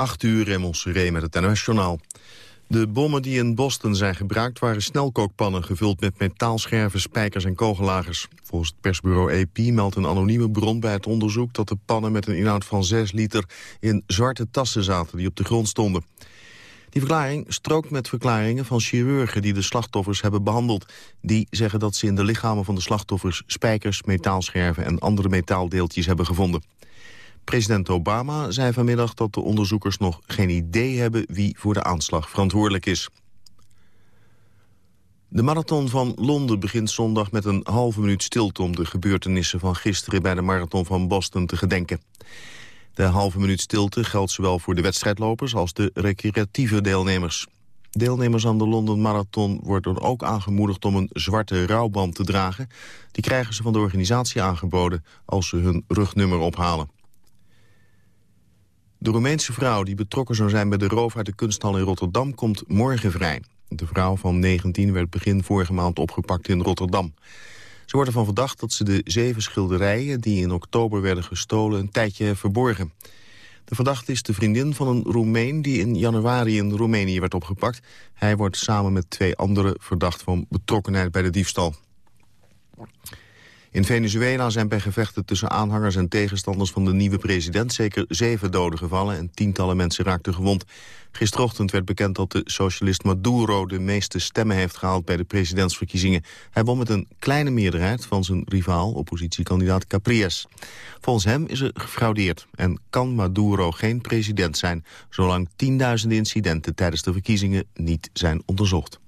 8 uur in Seré met het NOS-journaal. De bommen die in Boston zijn gebruikt waren snelkookpannen... gevuld met metaalscherven, spijkers en kogellagers. Volgens het persbureau AP meldt een anonieme bron bij het onderzoek... dat de pannen met een inhoud van 6 liter in zwarte tassen zaten... die op de grond stonden. Die verklaring strookt met verklaringen van chirurgen die de slachtoffers hebben behandeld. Die zeggen dat ze in de lichamen van de slachtoffers spijkers, metaalscherven en andere metaaldeeltjes hebben gevonden. President Obama zei vanmiddag dat de onderzoekers nog geen idee hebben wie voor de aanslag verantwoordelijk is. De marathon van Londen begint zondag met een halve minuut stilte... om de gebeurtenissen van gisteren bij de marathon van Boston te gedenken. De halve minuut stilte geldt zowel voor de wedstrijdlopers als de recreatieve deelnemers. Deelnemers aan de London Marathon worden ook aangemoedigd om een zwarte rouwband te dragen. Die krijgen ze van de organisatie aangeboden als ze hun rugnummer ophalen. De Roemeense vrouw die betrokken zou zijn bij de roof uit de kunsthal in Rotterdam komt morgen vrij. De vrouw van 19 werd begin vorige maand opgepakt in Rotterdam. Ze worden van verdacht dat ze de zeven schilderijen... die in oktober werden gestolen een tijdje verborgen. De verdachte is de vriendin van een Roemeen... die in januari in Roemenië werd opgepakt. Hij wordt samen met twee anderen verdacht van betrokkenheid bij de diefstal. In Venezuela zijn bij gevechten tussen aanhangers en tegenstanders van de nieuwe president zeker zeven doden gevallen en tientallen mensen raakten gewond. Gisterochtend werd bekend dat de socialist Maduro de meeste stemmen heeft gehaald bij de presidentsverkiezingen. Hij won met een kleine meerderheid van zijn rivaal, oppositiekandidaat Capriles. Volgens hem is er gefraudeerd en kan Maduro geen president zijn, zolang tienduizenden incidenten tijdens de verkiezingen niet zijn onderzocht.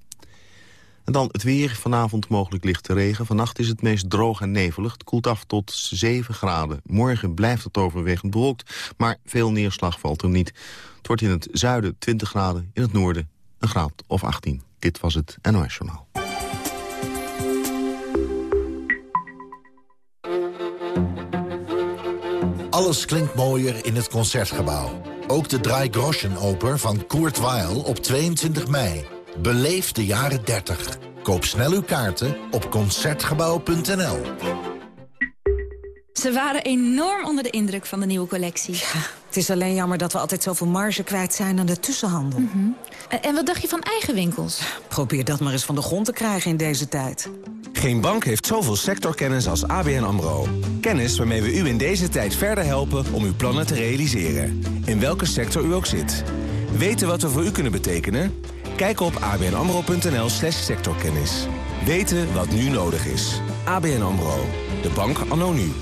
En dan het weer. Vanavond mogelijk lichte regen. Vannacht is het meest droog en nevelig. Het koelt af tot 7 graden. Morgen blijft het overwegend bewolkt, maar veel neerslag valt er niet. Het wordt in het zuiden 20 graden, in het noorden een graad of 18. Dit was het NOS Journaal. Alles klinkt mooier in het Concertgebouw. Ook de Dry Groschen Oper van Kurt Weill op 22 mei. Beleef de jaren 30. Koop snel uw kaarten op Concertgebouw.nl. Ze waren enorm onder de indruk van de nieuwe collectie. Ja, het is alleen jammer dat we altijd zoveel marge kwijt zijn aan de tussenhandel. Mhm. En wat dacht je van eigen winkels? Probeer dat maar eens van de grond te krijgen in deze tijd. Geen bank heeft zoveel sectorkennis als ABN AMRO. Kennis waarmee we u in deze tijd verder helpen om uw plannen te realiseren. In welke sector u ook zit. Weten wat we voor u kunnen betekenen? Kijk op abnamro.nl slash sectorkennis. Weten wat nu nodig is. ABN AMRO. De bank anno nu.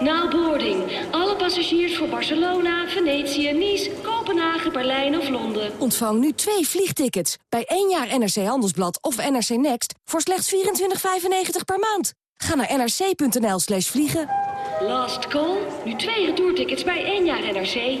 Now boarding. Alle passagiers voor Barcelona, Venetië, Nice, Kopenhagen, Berlijn of Londen. Ontvang nu twee vliegtickets bij één jaar NRC Handelsblad of NRC Next voor slechts 24,95 per maand. Ga naar nrc.nl slash vliegen. Last call. Nu twee retourtickets bij één jaar NRC.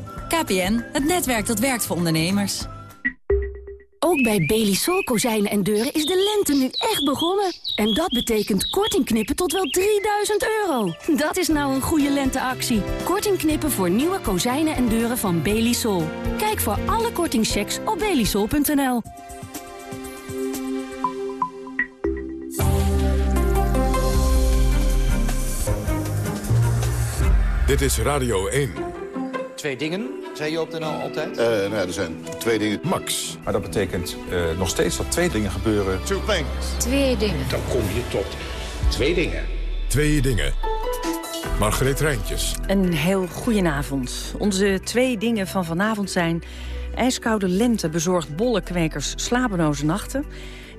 KPN, het netwerk dat werkt voor ondernemers. Ook bij Belisol kozijnen en deuren is de lente nu echt begonnen. En dat betekent korting knippen tot wel 3000 euro. Dat is nou een goede lenteactie. Korting knippen voor nieuwe kozijnen en deuren van Belisol. Kijk voor alle kortingchecks op belisol.nl. Dit is Radio 1. Twee dingen, zei je op de NL altijd? Uh, nou ja, er zijn twee dingen. Max. Maar dat betekent uh, nog steeds dat twee dingen gebeuren. Two things. Twee dingen. Dan kom je tot twee dingen. Twee dingen. Margreet Rijntjes. Een heel goedenavond. Onze twee dingen van vanavond zijn... ijskoude lente bezorgt bollenkwekers slapeloze nachten...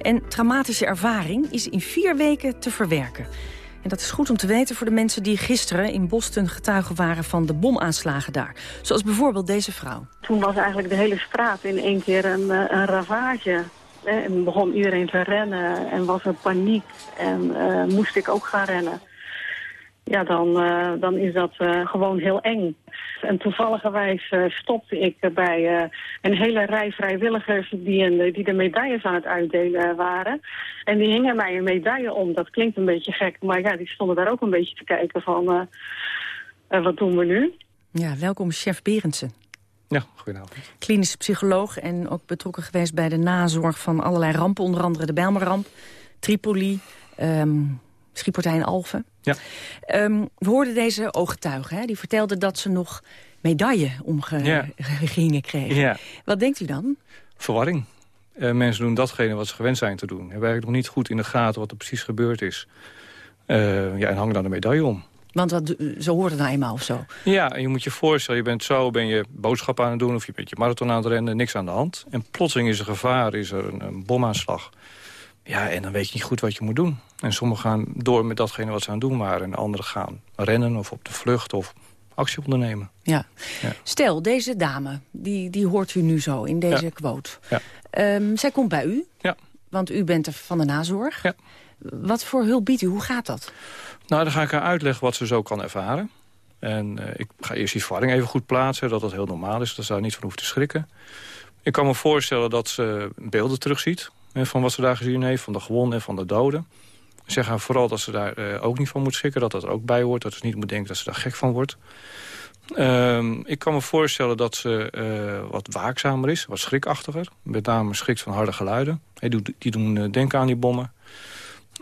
en traumatische ervaring is in vier weken te verwerken... En dat is goed om te weten voor de mensen die gisteren in Boston getuigen waren van de bomaanslagen daar. Zoals bijvoorbeeld deze vrouw. Toen was eigenlijk de hele straat in één keer een, eh, een ravage. En begon iedereen te rennen en was er paniek en uh, moest ik ook gaan rennen. Ja, dan, dan is dat gewoon heel eng. En toevalligerwijs uh, stopte ik bij uh, een hele rij vrijwilligers die, een, die de medailles aan het uitdelen waren. En die hingen mij een medaille om. Dat klinkt een beetje gek, maar ja, die stonden daar ook een beetje te kijken van wat doen we nu? Ja, welkom chef Berendsen. Ja, goedenavond. Klinisch psycholoog en ook betrokken geweest bij de nazorg van allerlei rampen. Onder andere de Bijlmerramp, Tripoli, um, Schiphortij en Alphen. Ja. Um, we hoorden deze ooggetuigen, hè? die vertelde dat ze nog medaille omgingen kregen. Ja. Wat denkt u dan? Verwarring. Uh, mensen doen datgene wat ze gewend zijn te doen. Hebben eigenlijk nog niet goed in de gaten wat er precies gebeurd is. Uh, ja, en hangen dan de medaille om. Want dat, zo hoort het nou eenmaal of zo. Ja, en je moet je voorstellen, je bent zo, ben je boodschappen aan het doen... of je bent je marathon aan het rennen, niks aan de hand. En plotseling is er gevaar, is er een, een bomaanslag. Ja, en dan weet je niet goed wat je moet doen. En sommigen gaan door met datgene wat ze aan het doen waren. En anderen gaan rennen of op de vlucht of actie ondernemen. Ja. ja. Stel, deze dame, die, die hoort u nu zo in deze quote. Ja. Um, zij komt bij u, ja. want u bent er van de nazorg. Ja. Wat voor hulp biedt u? Hoe gaat dat? Nou, dan ga ik haar uitleggen wat ze zo kan ervaren. En uh, ik ga eerst die verwarring even goed plaatsen, dat dat heel normaal is. Dat ze daar niet van hoeft te schrikken. Ik kan me voorstellen dat ze beelden terugziet van wat ze daar gezien heeft, van de gewonden en van de doden. Zeg haar vooral dat ze daar uh, ook niet van moet schrikken, dat dat ook bij hoort. Dat ze niet moet denken dat ze daar gek van wordt. Uh, ik kan me voorstellen dat ze uh, wat waakzamer is, wat schrikachtiger. Met name schrikt van harde geluiden. Die doen denken aan die bommen.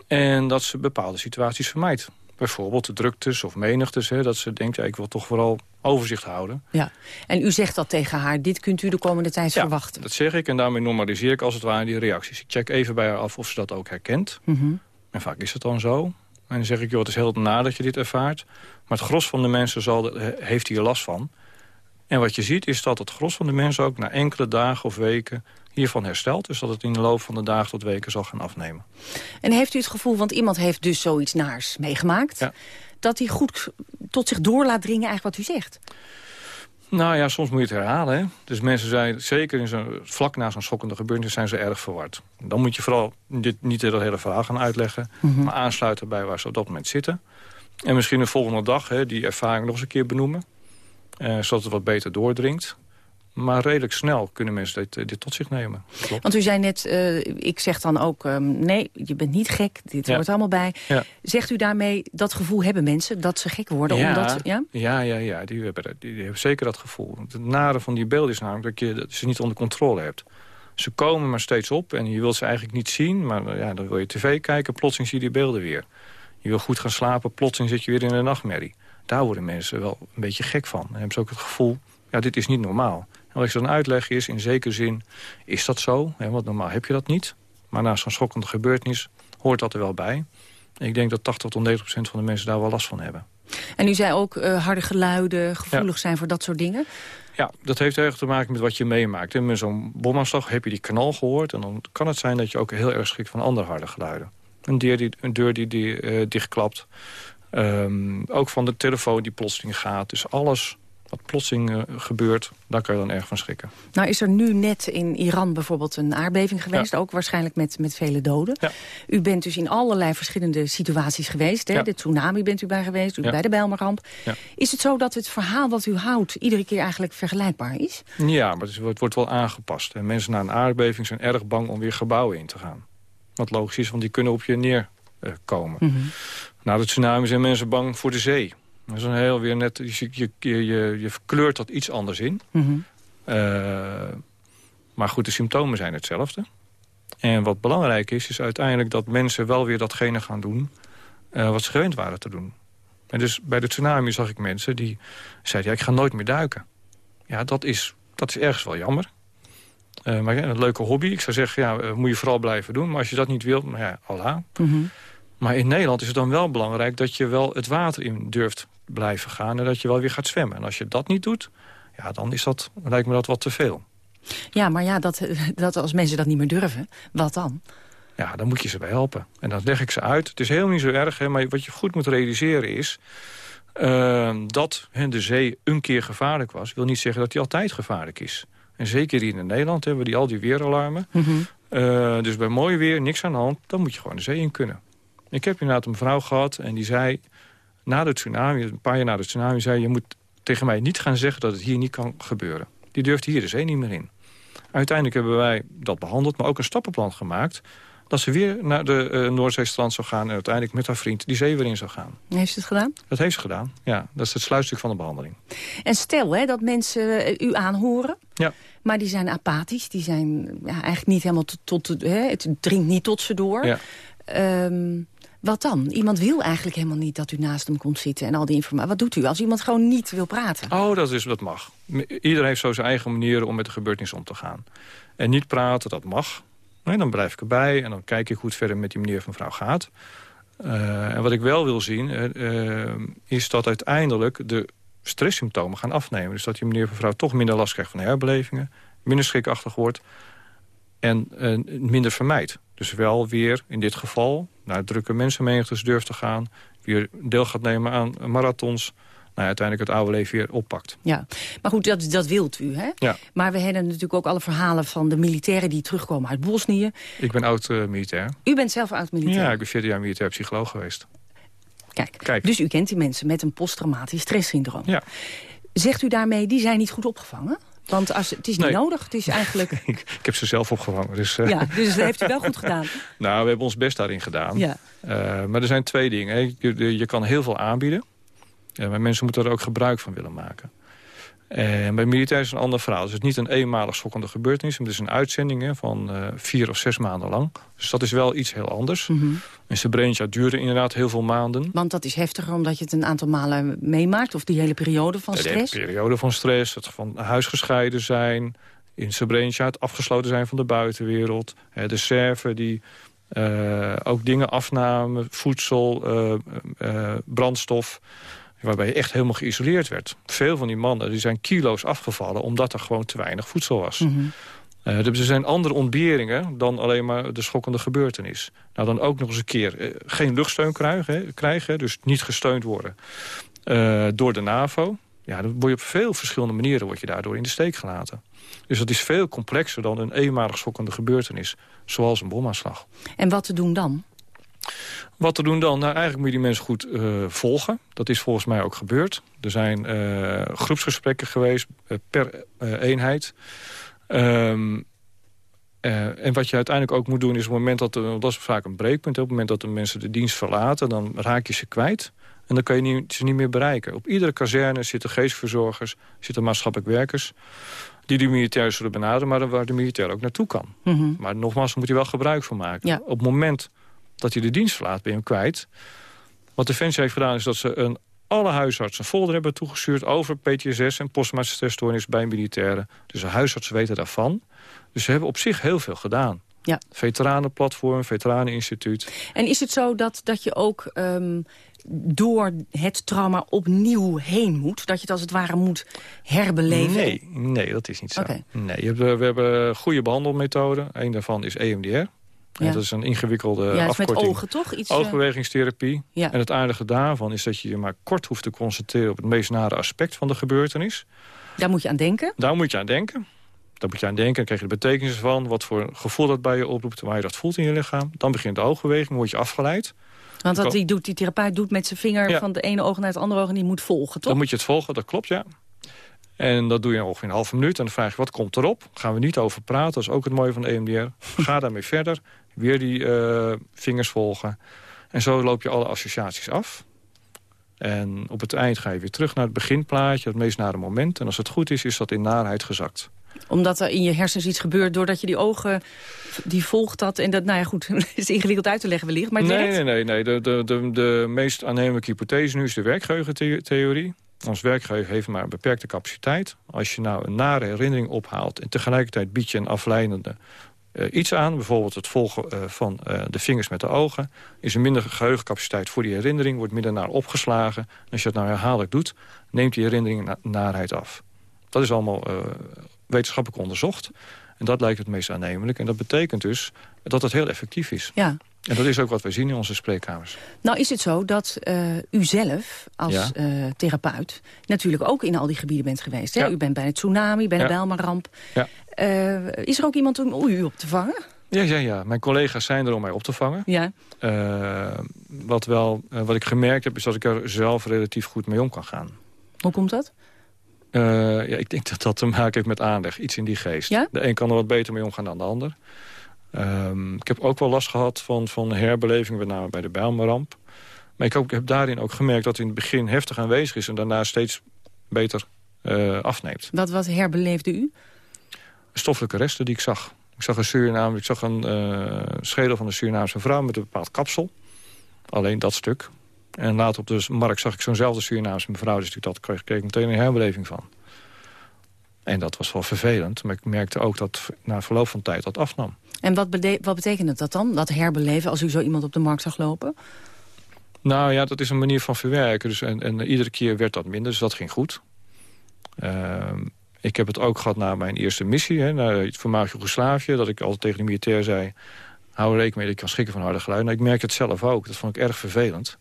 En dat ze bepaalde situaties vermijdt. Bijvoorbeeld de druktes of menigtes. Hè, dat ze denkt, ja, ik wil toch vooral overzicht houden. Ja. En u zegt dat tegen haar, dit kunt u de komende tijd ja, verwachten. dat zeg ik en daarmee normaliseer ik als het ware die reacties. Ik check even bij haar af of ze dat ook herkent. Mm -hmm. En vaak is het dan zo. En dan zeg ik, joh, het is heel na dat je dit ervaart. Maar het gros van de mensen zal, heeft hier last van. En wat je ziet is dat het gros van de mensen ook na enkele dagen of weken hiervan herstelt. Dus dat het in de loop van de dagen tot weken zal gaan afnemen. En heeft u het gevoel, want iemand heeft dus zoiets naars meegemaakt... Ja. dat hij goed tot zich door laat dringen eigenlijk wat u zegt? Nou ja, soms moet je het herhalen. Hè? Dus mensen zijn, zeker in vlak na zo'n schokkende gebeurtenis, zijn ze erg verward. Dan moet je vooral dit, niet het hele verhaal gaan uitleggen... Mm -hmm. maar aansluiten bij waar ze op dat moment zitten. En misschien de volgende dag hè, die ervaring nog eens een keer benoemen. Uh, zodat het wat beter doordringt. Maar redelijk snel kunnen mensen dit, dit tot zich nemen. Klopt. Want u zei net, uh, ik zeg dan ook... Um, nee, je bent niet gek, dit Ja. hoort allemaal bij. Ja. Zegt u daarmee, dat gevoel hebben mensen... dat ze gek worden? Ja, Omdat, ja? ja, ja, ja die, hebben, die, die hebben zeker dat gevoel. Het nare van die beelden is namelijk dat je dat ze niet onder controle hebt. Ze komen maar steeds op en je wilt ze eigenlijk niet zien. Maar uh, ja, dan wil je tv kijken, plotseling zie je die beelden weer. Je wil goed gaan slapen, plotseling zit je weer in een nachtmerrie. Daar worden mensen wel een beetje gek van. Dan hebben ze ook het gevoel, ja, dit is niet normaal. En wat ik dan uitleg is, in zekere zin is dat zo. Hè, want normaal heb je dat niet. Maar na zo'n schokkende gebeurtenis hoort dat er wel bij. En ik denk dat 80 tot 90 procent van de mensen daar wel last van hebben. En u zei ook uh, harde geluiden, gevoelig zijn voor dat soort dingen. Ja, dat heeft erg te maken met wat je meemaakt. En met zo'n bomaanslag heb je die knal gehoord... en dan kan het zijn dat je ook heel erg schrikt van andere harde geluiden. Een deur die, een deur die, die uh, dichtklapt. Um, ook van de telefoon die plotseling gaat. Dus alles wat plotseling uh, gebeurt, daar kan je dan erg van schrikken. Nou is er nu net in Iran bijvoorbeeld een aardbeving geweest. Ja. Ook waarschijnlijk met, met vele doden. Ja. U bent dus in allerlei verschillende situaties geweest. Hè? Ja. De tsunami bent u bij geweest, u bij de Bijlmerramp. Is het zo dat het verhaal wat u houdt... iedere keer eigenlijk vergelijkbaar is? Ja, maar het, wordt wel aangepast. En mensen na een aardbeving zijn erg bang om weer gebouwen in te gaan. Wat logisch is, want die kunnen op je neerkomen. Mhm. Na de tsunami zijn mensen bang voor de zee. Dat is een heel weer net, je, je, je, je, verkleurt dat iets anders in. Mhm. Uh, maar goed, de symptomen zijn hetzelfde. En wat belangrijk is, is uiteindelijk dat mensen wel weer datgene gaan doen... uh, wat ze gewend waren te doen. En dus bij de tsunami zag ik mensen die zeiden... ja, ik ga nooit meer duiken. Ja, dat is, dat is ergens wel jammer. Uh, maar ja, een leuke hobby. Ik zou zeggen, ja, uh, moet je vooral blijven doen. Maar als je dat niet wilt, nou ja, Allah. Mhm. Maar in Nederland is het dan wel belangrijk dat je wel het water in durft blijven gaan... en dat je wel weer gaat zwemmen. En als je dat niet doet, ja, dan is dat, lijkt me dat wat te veel. Ja, maar ja, dat, dat als mensen dat niet meer durven, wat dan? Ja, dan moet je ze bij helpen. En dan leg ik ze uit. Het is helemaal niet zo erg, hè, maar wat je goed moet realiseren is... Uh, dat hè, de zee een keer gevaarlijk was... wil niet zeggen dat die altijd gevaarlijk is. En zeker hier in Nederland hebben we die, al die weeralarmen. Mhm. Uh, dus bij mooi weer, niks aan de hand, dan moet je gewoon de zee in kunnen. Ik heb inderdaad een vrouw gehad en die zei... na de tsunami, een paar jaar na de tsunami, zei je moet tegen mij niet gaan zeggen dat het hier niet kan gebeuren. Die durft hier de zee niet meer in. Uiteindelijk hebben wij dat behandeld, maar ook een stappenplan gemaakt... dat ze weer naar de uh, Noordzeestrand zou gaan... en uiteindelijk met haar vriend die zee weer in zou gaan. Heeft ze het gedaan? Dat heeft ze gedaan, ja. Dat is het sluitstuk van de behandeling. En stel hè, dat mensen uh, u aanhoren... Ja. maar die zijn apathisch, die zijn ja, eigenlijk niet helemaal tot... tot hè, het dringt niet tot ze door... Ja. Um, wat dan? Iemand wil eigenlijk helemaal niet dat u naast hem komt zitten en al die informatie. Wat doet u als iemand gewoon niet wil praten? Oh, dat, is, dat mag. Iedereen heeft zo zijn eigen manieren om met de gebeurtenis om te gaan. En niet praten, dat mag. Nee, dan blijf ik erbij en dan kijk ik hoe het verder met die meneer of mevrouw gaat. Uh, en wat ik wel wil zien, uh, is dat uiteindelijk de stresssymptomen gaan afnemen. Dus dat die meneer of mevrouw toch minder last krijgt van herbelevingen... minder schrikachtig wordt en minder vermijdt. Dus wel weer, in dit geval, naar drukke mensenmenigtes durft te gaan... weer deel gaat nemen aan marathons... Nou, uiteindelijk het oude leven weer oppakt. Ja, maar goed, dat, dat wilt u, hè? Ja. Maar we hebben natuurlijk ook alle verhalen van de militairen... die terugkomen uit Bosnië. Ik ben oud-militair. u bent zelf oud-militair? Ja, ik ben 14 jaar militair psycholoog geweest. Kijk, Kijk, dus u kent die mensen met een posttraumatisch stresssyndroom. Ja. Zegt u daarmee, die zijn niet goed opgevangen? Want als, het is niet Nee. nodig, het is eigenlijk... ik, ik heb ze zelf opgevangen. Dus, uh... Ja, dus dat heeft u wel goed gedaan. nou, we hebben ons best daarin gedaan. Ja. Uh, maar er zijn twee dingen. Je, je kan heel veel aanbieden. Uh, maar mensen moeten er ook gebruik van willen maken. En bij militair is het een ander verhaal. Dus het is niet een eenmalig schokkende gebeurtenis. Het is een uitzending hè, van uh, vier of zes maanden lang. Dus dat is wel iets heel anders. Mm -hmm. En Srebrenica duurde inderdaad heel veel maanden. Want dat is heftiger omdat je het een aantal malen meemaakt? Of die hele periode van stress? De hele periode van stress, het van huis gescheiden zijn... in Srebrenica het afgesloten zijn van de buitenwereld. Hè, de serven die uh, ook dingen afnamen, voedsel, uh, brandstof waarbij je echt helemaal geïsoleerd werd. Veel van die mannen die zijn kilo's afgevallen... omdat er gewoon te weinig voedsel was. Mm -hmm. uh, dus er zijn andere ontberingen dan alleen maar de schokkende gebeurtenis. Nou, dan ook nog eens een keer uh, geen luchtsteun krijgen, krijgen, dus niet gesteund worden uh, door de NAVO. Ja, dan word je op veel verschillende manieren word je daardoor in de steek gelaten. Dus dat is veel complexer dan een eenmalig schokkende gebeurtenis, zoals een bomaanslag. En wat te doen dan? Wat te doen dan? Nou, eigenlijk moet je die mensen goed uh, volgen. Dat is volgens mij ook gebeurd. Er zijn uh, groepsgesprekken geweest uh, per eenheid. Um, en wat je uiteindelijk ook moet doen is op het moment dat... Er, dat is vaak een breekpunt. Op het moment dat de mensen de dienst verlaten... dan raak je ze kwijt. En dan kan je niet, ze niet meer bereiken. Op iedere kazerne zitten geestverzorgers, zitten maatschappelijk werkers... die de militairen zullen benaderen, maar waar de militair ook naartoe kan. Mm -hmm. Maar nogmaals, daar moet je wel gebruik van maken. Ja. Op het moment dat hij de dienst verlaat, ben je hem kwijt. Wat Defensie heeft gedaan is dat ze een, alle huisartsen folder hebben toegestuurd... over PTSS en posttraumatische stressstoornis bij militairen. Dus de huisartsen weten daarvan. Dus ze hebben op zich heel veel gedaan. Ja. Veteranenplatform, Veteraneninstituut. En is het zo dat, dat je ook um, door het trauma opnieuw heen moet? Dat je het als het ware moet herbeleven? Nee, nee dat is niet zo. Okay. Nee, je hebt, we hebben goede behandelmethoden. Een daarvan is EMDR. Dat is een ingewikkelde ja, afkorting. met ogen, toch? Iets, Oogbewegingstherapie. Ja. En het aardige daarvan is dat je je maar kort hoeft te concentreren... op het meest nare aspect van de gebeurtenis. Daar moet je aan denken? Daar moet je aan denken. Daar moet je aan denken. Dan krijg je de betekenis van. Wat voor gevoel dat bij je oproept. Waar je dat voelt in je lichaam. Dan begint de oogbeweging. word je afgeleid. Want wat die, doet, die therapeut doet met zijn vinger ja. van de ene oog naar het andere oog... en die moet volgen, toch? Dan moet je het volgen, dat klopt, ja. En dat doe je ongeveer een halve minuut. En dan vraag je, wat komt erop? Gaan we niet over praten. Dat is ook het mooie van de EMDR. Ga daarmee verder. Weer die uh, vingers volgen. En zo loop je alle associaties af. En op het eind ga je weer terug naar het beginplaatje. Het meest nare moment. En als het goed is, is dat in naarheid gezakt. Omdat er in je hersens iets gebeurt doordat je die ogen... die volgt dat en dat, nou ja goed, is ingewikkeld uit te leggen wellicht. Maar het nee, werkt. nee, nee, nee. De, de, de, de meest aannemelijke hypothese nu is de werkgeheugentheorie. Ons werkgeheugen heeft maar een beperkte capaciteit. Als je nou een nare herinnering ophaalt... en tegelijkertijd bied je een afleidende uh, iets aan... bijvoorbeeld het volgen uh, van uh, de vingers met de ogen... is er minder geheugencapaciteit voor die herinnering... wordt minder naar opgeslagen. En als je dat nou herhaaldelijk doet... neemt die herinnering na naarheid af. Dat is allemaal wetenschappelijk onderzocht. En dat lijkt het meest aannemelijk. En dat betekent dus dat het heel effectief is. Ja. En dat is ook wat we zien in onze spreekkamers. Nou is het zo dat uh, u zelf als ja. uh, therapeut... natuurlijk ook in al die gebieden bent geweest. Hè? Ja. U bent bij het tsunami, bij de ja. Bijlmerramp. Uh, is er ook iemand om u op te vangen? Ja, ja, ja. Mijn collega's zijn er om mij op te vangen. Ja. wat, wel, wat ik gemerkt heb, is dat ik er zelf relatief goed mee om kan gaan. Hoe komt dat? Ja, ik denk dat dat te maken heeft met aanleg. Iets in die geest. Ja? De een kan er wat beter mee omgaan dan de ander. Um, ik heb ook wel last gehad van, van herbeleving, met name bij de Bijlmerramp. Maar ik, ook, heb daarin ook gemerkt dat het in het begin heftig aanwezig is... en daarna steeds beter uh, afneemt. Wat, wat herbeleefde u? Stoffelijke resten die ik zag. Ik zag een Suriname, ik zag een uh, schedel van een Surinaamse vrouw met een bepaald kapsel. Alleen dat stuk. En later op de markt zag ik zo'nzelfde Surinaamse mevrouw. Dus ik dat kreeg, kreeg ik meteen een herbeleving van. En dat was wel vervelend. Maar ik merkte ook dat na verloop van tijd dat afnam. En wat, wat betekent dat dan, dat herbeleven... als u zo iemand op de markt zag lopen? Nou ja, dat is een manier van verwerken. Dus en, en iedere keer werd dat minder, dus dat ging goed. Uh, ik heb het ook gehad na mijn eerste missie, hè, naar het voormalig Joegoslavië... dat ik altijd tegen de militair zei... hou er rekening mee dat ik kan schrikken van harde geluiden. Nou, ik merk het zelf ook, dat vond ik erg vervelend.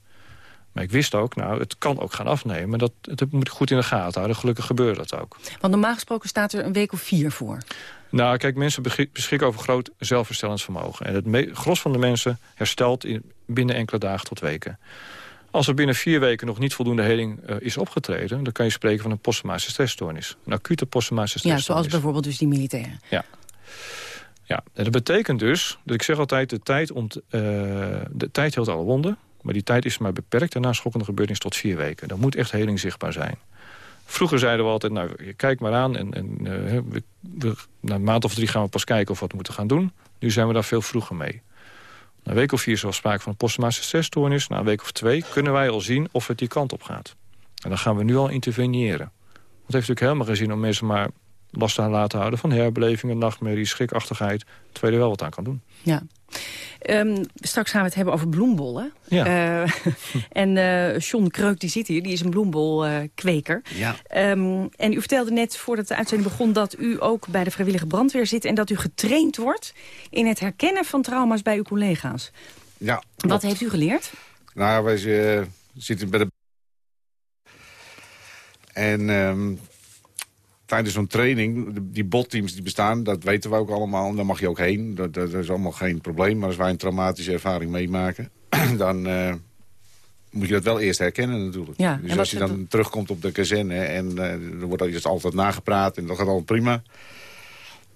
Maar ik wist ook, nou, het kan ook gaan afnemen. Dat, dat moet ik goed in de gaten houden. Gelukkig gebeurt dat ook. Want normaal gesproken staat er een week of vier voor. Nou, kijk, mensen beschikken over groot zelfherstellingsvermogen. En het gros van de mensen herstelt in, binnen enkele dagen tot weken. Als er binnen vier weken nog niet voldoende heling uh, is opgetreden... dan kan je spreken van een posttraumatische stressstoornis. Een acute posttraumatische stressstoornis. Ja, zoals bijvoorbeeld dus die militairen. Ja. Ja, en dat betekent dus, dat ik zeg altijd, de tijd, ont, uh, de tijd heelt alle wonden. Maar die tijd is maar beperkt en na schokkende gebeurtenis tot vier weken. Dan moet echt heling zichtbaar zijn. Vroeger zeiden we altijd, nou, kijk maar aan. En, en uh, we, na een maand of drie gaan we pas kijken of we wat moeten gaan doen. Nu zijn we daar veel vroeger mee. Na een week of vier is er sprake van een posttraumatische stressstoornis. Na een week of twee kunnen wij al zien of het die kant op gaat. En dan gaan we nu al interveneren. Het heeft natuurlijk helemaal geen zin om mensen maar last aan laten houden... van herbelevingen, nachtmerries, schrikachtigheid... terwijl je er wel wat aan kan doen. Ja. Um, straks gaan we het hebben over bloembollen. Ja. Uh, en uh, John Kreuk die zit hier, die is een bloembolkweker. Ja. Um, en u vertelde net voordat de uitzending begon... dat u ook bij de vrijwillige brandweer zit... en dat u getraind wordt in het herkennen van trauma's bij uw collega's. Ja. Wat heeft u geleerd? Nou, wij uh, zitten bij de... En um, tijdens zo'n training, die botteams die bestaan, dat weten we ook allemaal. Daar mag je ook heen, dat, dat, is allemaal geen probleem. Maar als wij een traumatische ervaring meemaken, dan uh, moet je dat wel eerst herkennen natuurlijk. Ja, dus als je dan terugkomt op de kazerne en uh, er wordt dus altijd nagepraat en dat gaat al prima.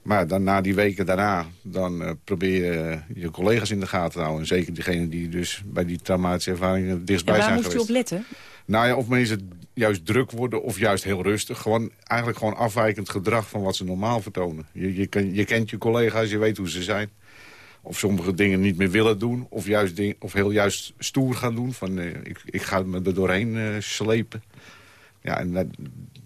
Maar dan na die weken daarna, dan uh, probeer je je collega's in de gaten te houden. En zeker diegenen die dus bij die traumatische ervaringen dichtstbij zijn geweest. waar moest u op letten? Nou ja, of mensen juist druk worden of juist heel rustig. Gewoon, eigenlijk gewoon afwijkend gedrag van wat ze normaal vertonen. Je, je, ken, je kent je collega's, je weet hoe ze zijn. Of sommige dingen niet meer willen doen. Of, juist ding, of heel juist stoer gaan doen. Van, uh, ik, ik ga me er doorheen uh, slepen. Ja, en dat,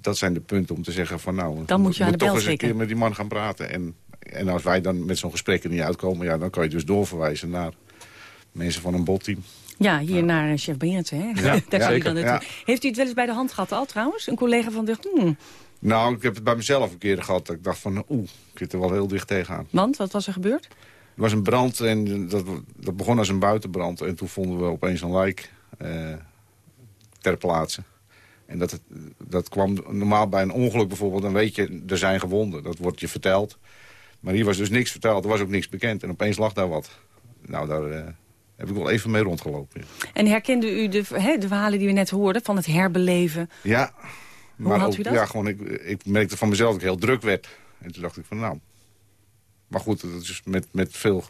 dat zijn de punten om te zeggen van nou... Dan moet je aan de toch bel eens een keer met die man gaan praten. En, en als wij dan met zo'n gesprek er niet uitkomen... Ja, dan kan je dus doorverwijzen naar mensen van een botteam. Ja, hier naar chef Berendsen. Hè? Ja, Daar ja, u dan. Heeft u het wel eens bij de hand gehad al trouwens? Een collega van dacht, hmm. Nou, ik heb het bij mezelf een keer gehad. Dat ik dacht van, oeh, ik zit er wel heel dicht tegenaan. Want, wat was er gebeurd? Er was een brand en dat, dat begon als een buitenbrand. En toen vonden we opeens een lijk uh, ter plaatse. En dat, dat kwam normaal bij een ongeluk bijvoorbeeld. Dan weet je, er zijn gewonden. Dat wordt je verteld. Maar hier was dus niks verteld. Er was ook niks bekend. En opeens lag daar wat. Nou, daar... Uh, heb ik wel even mee rondgelopen. En herkende u de, he, de verhalen die we net hoorden van het herbeleven? Ja. Hoe maar had ook, u dat? Ja, gewoon, ik, ik merkte van mezelf dat ik heel druk werd. En toen dacht ik van nou... Maar goed, dat is met, met veel,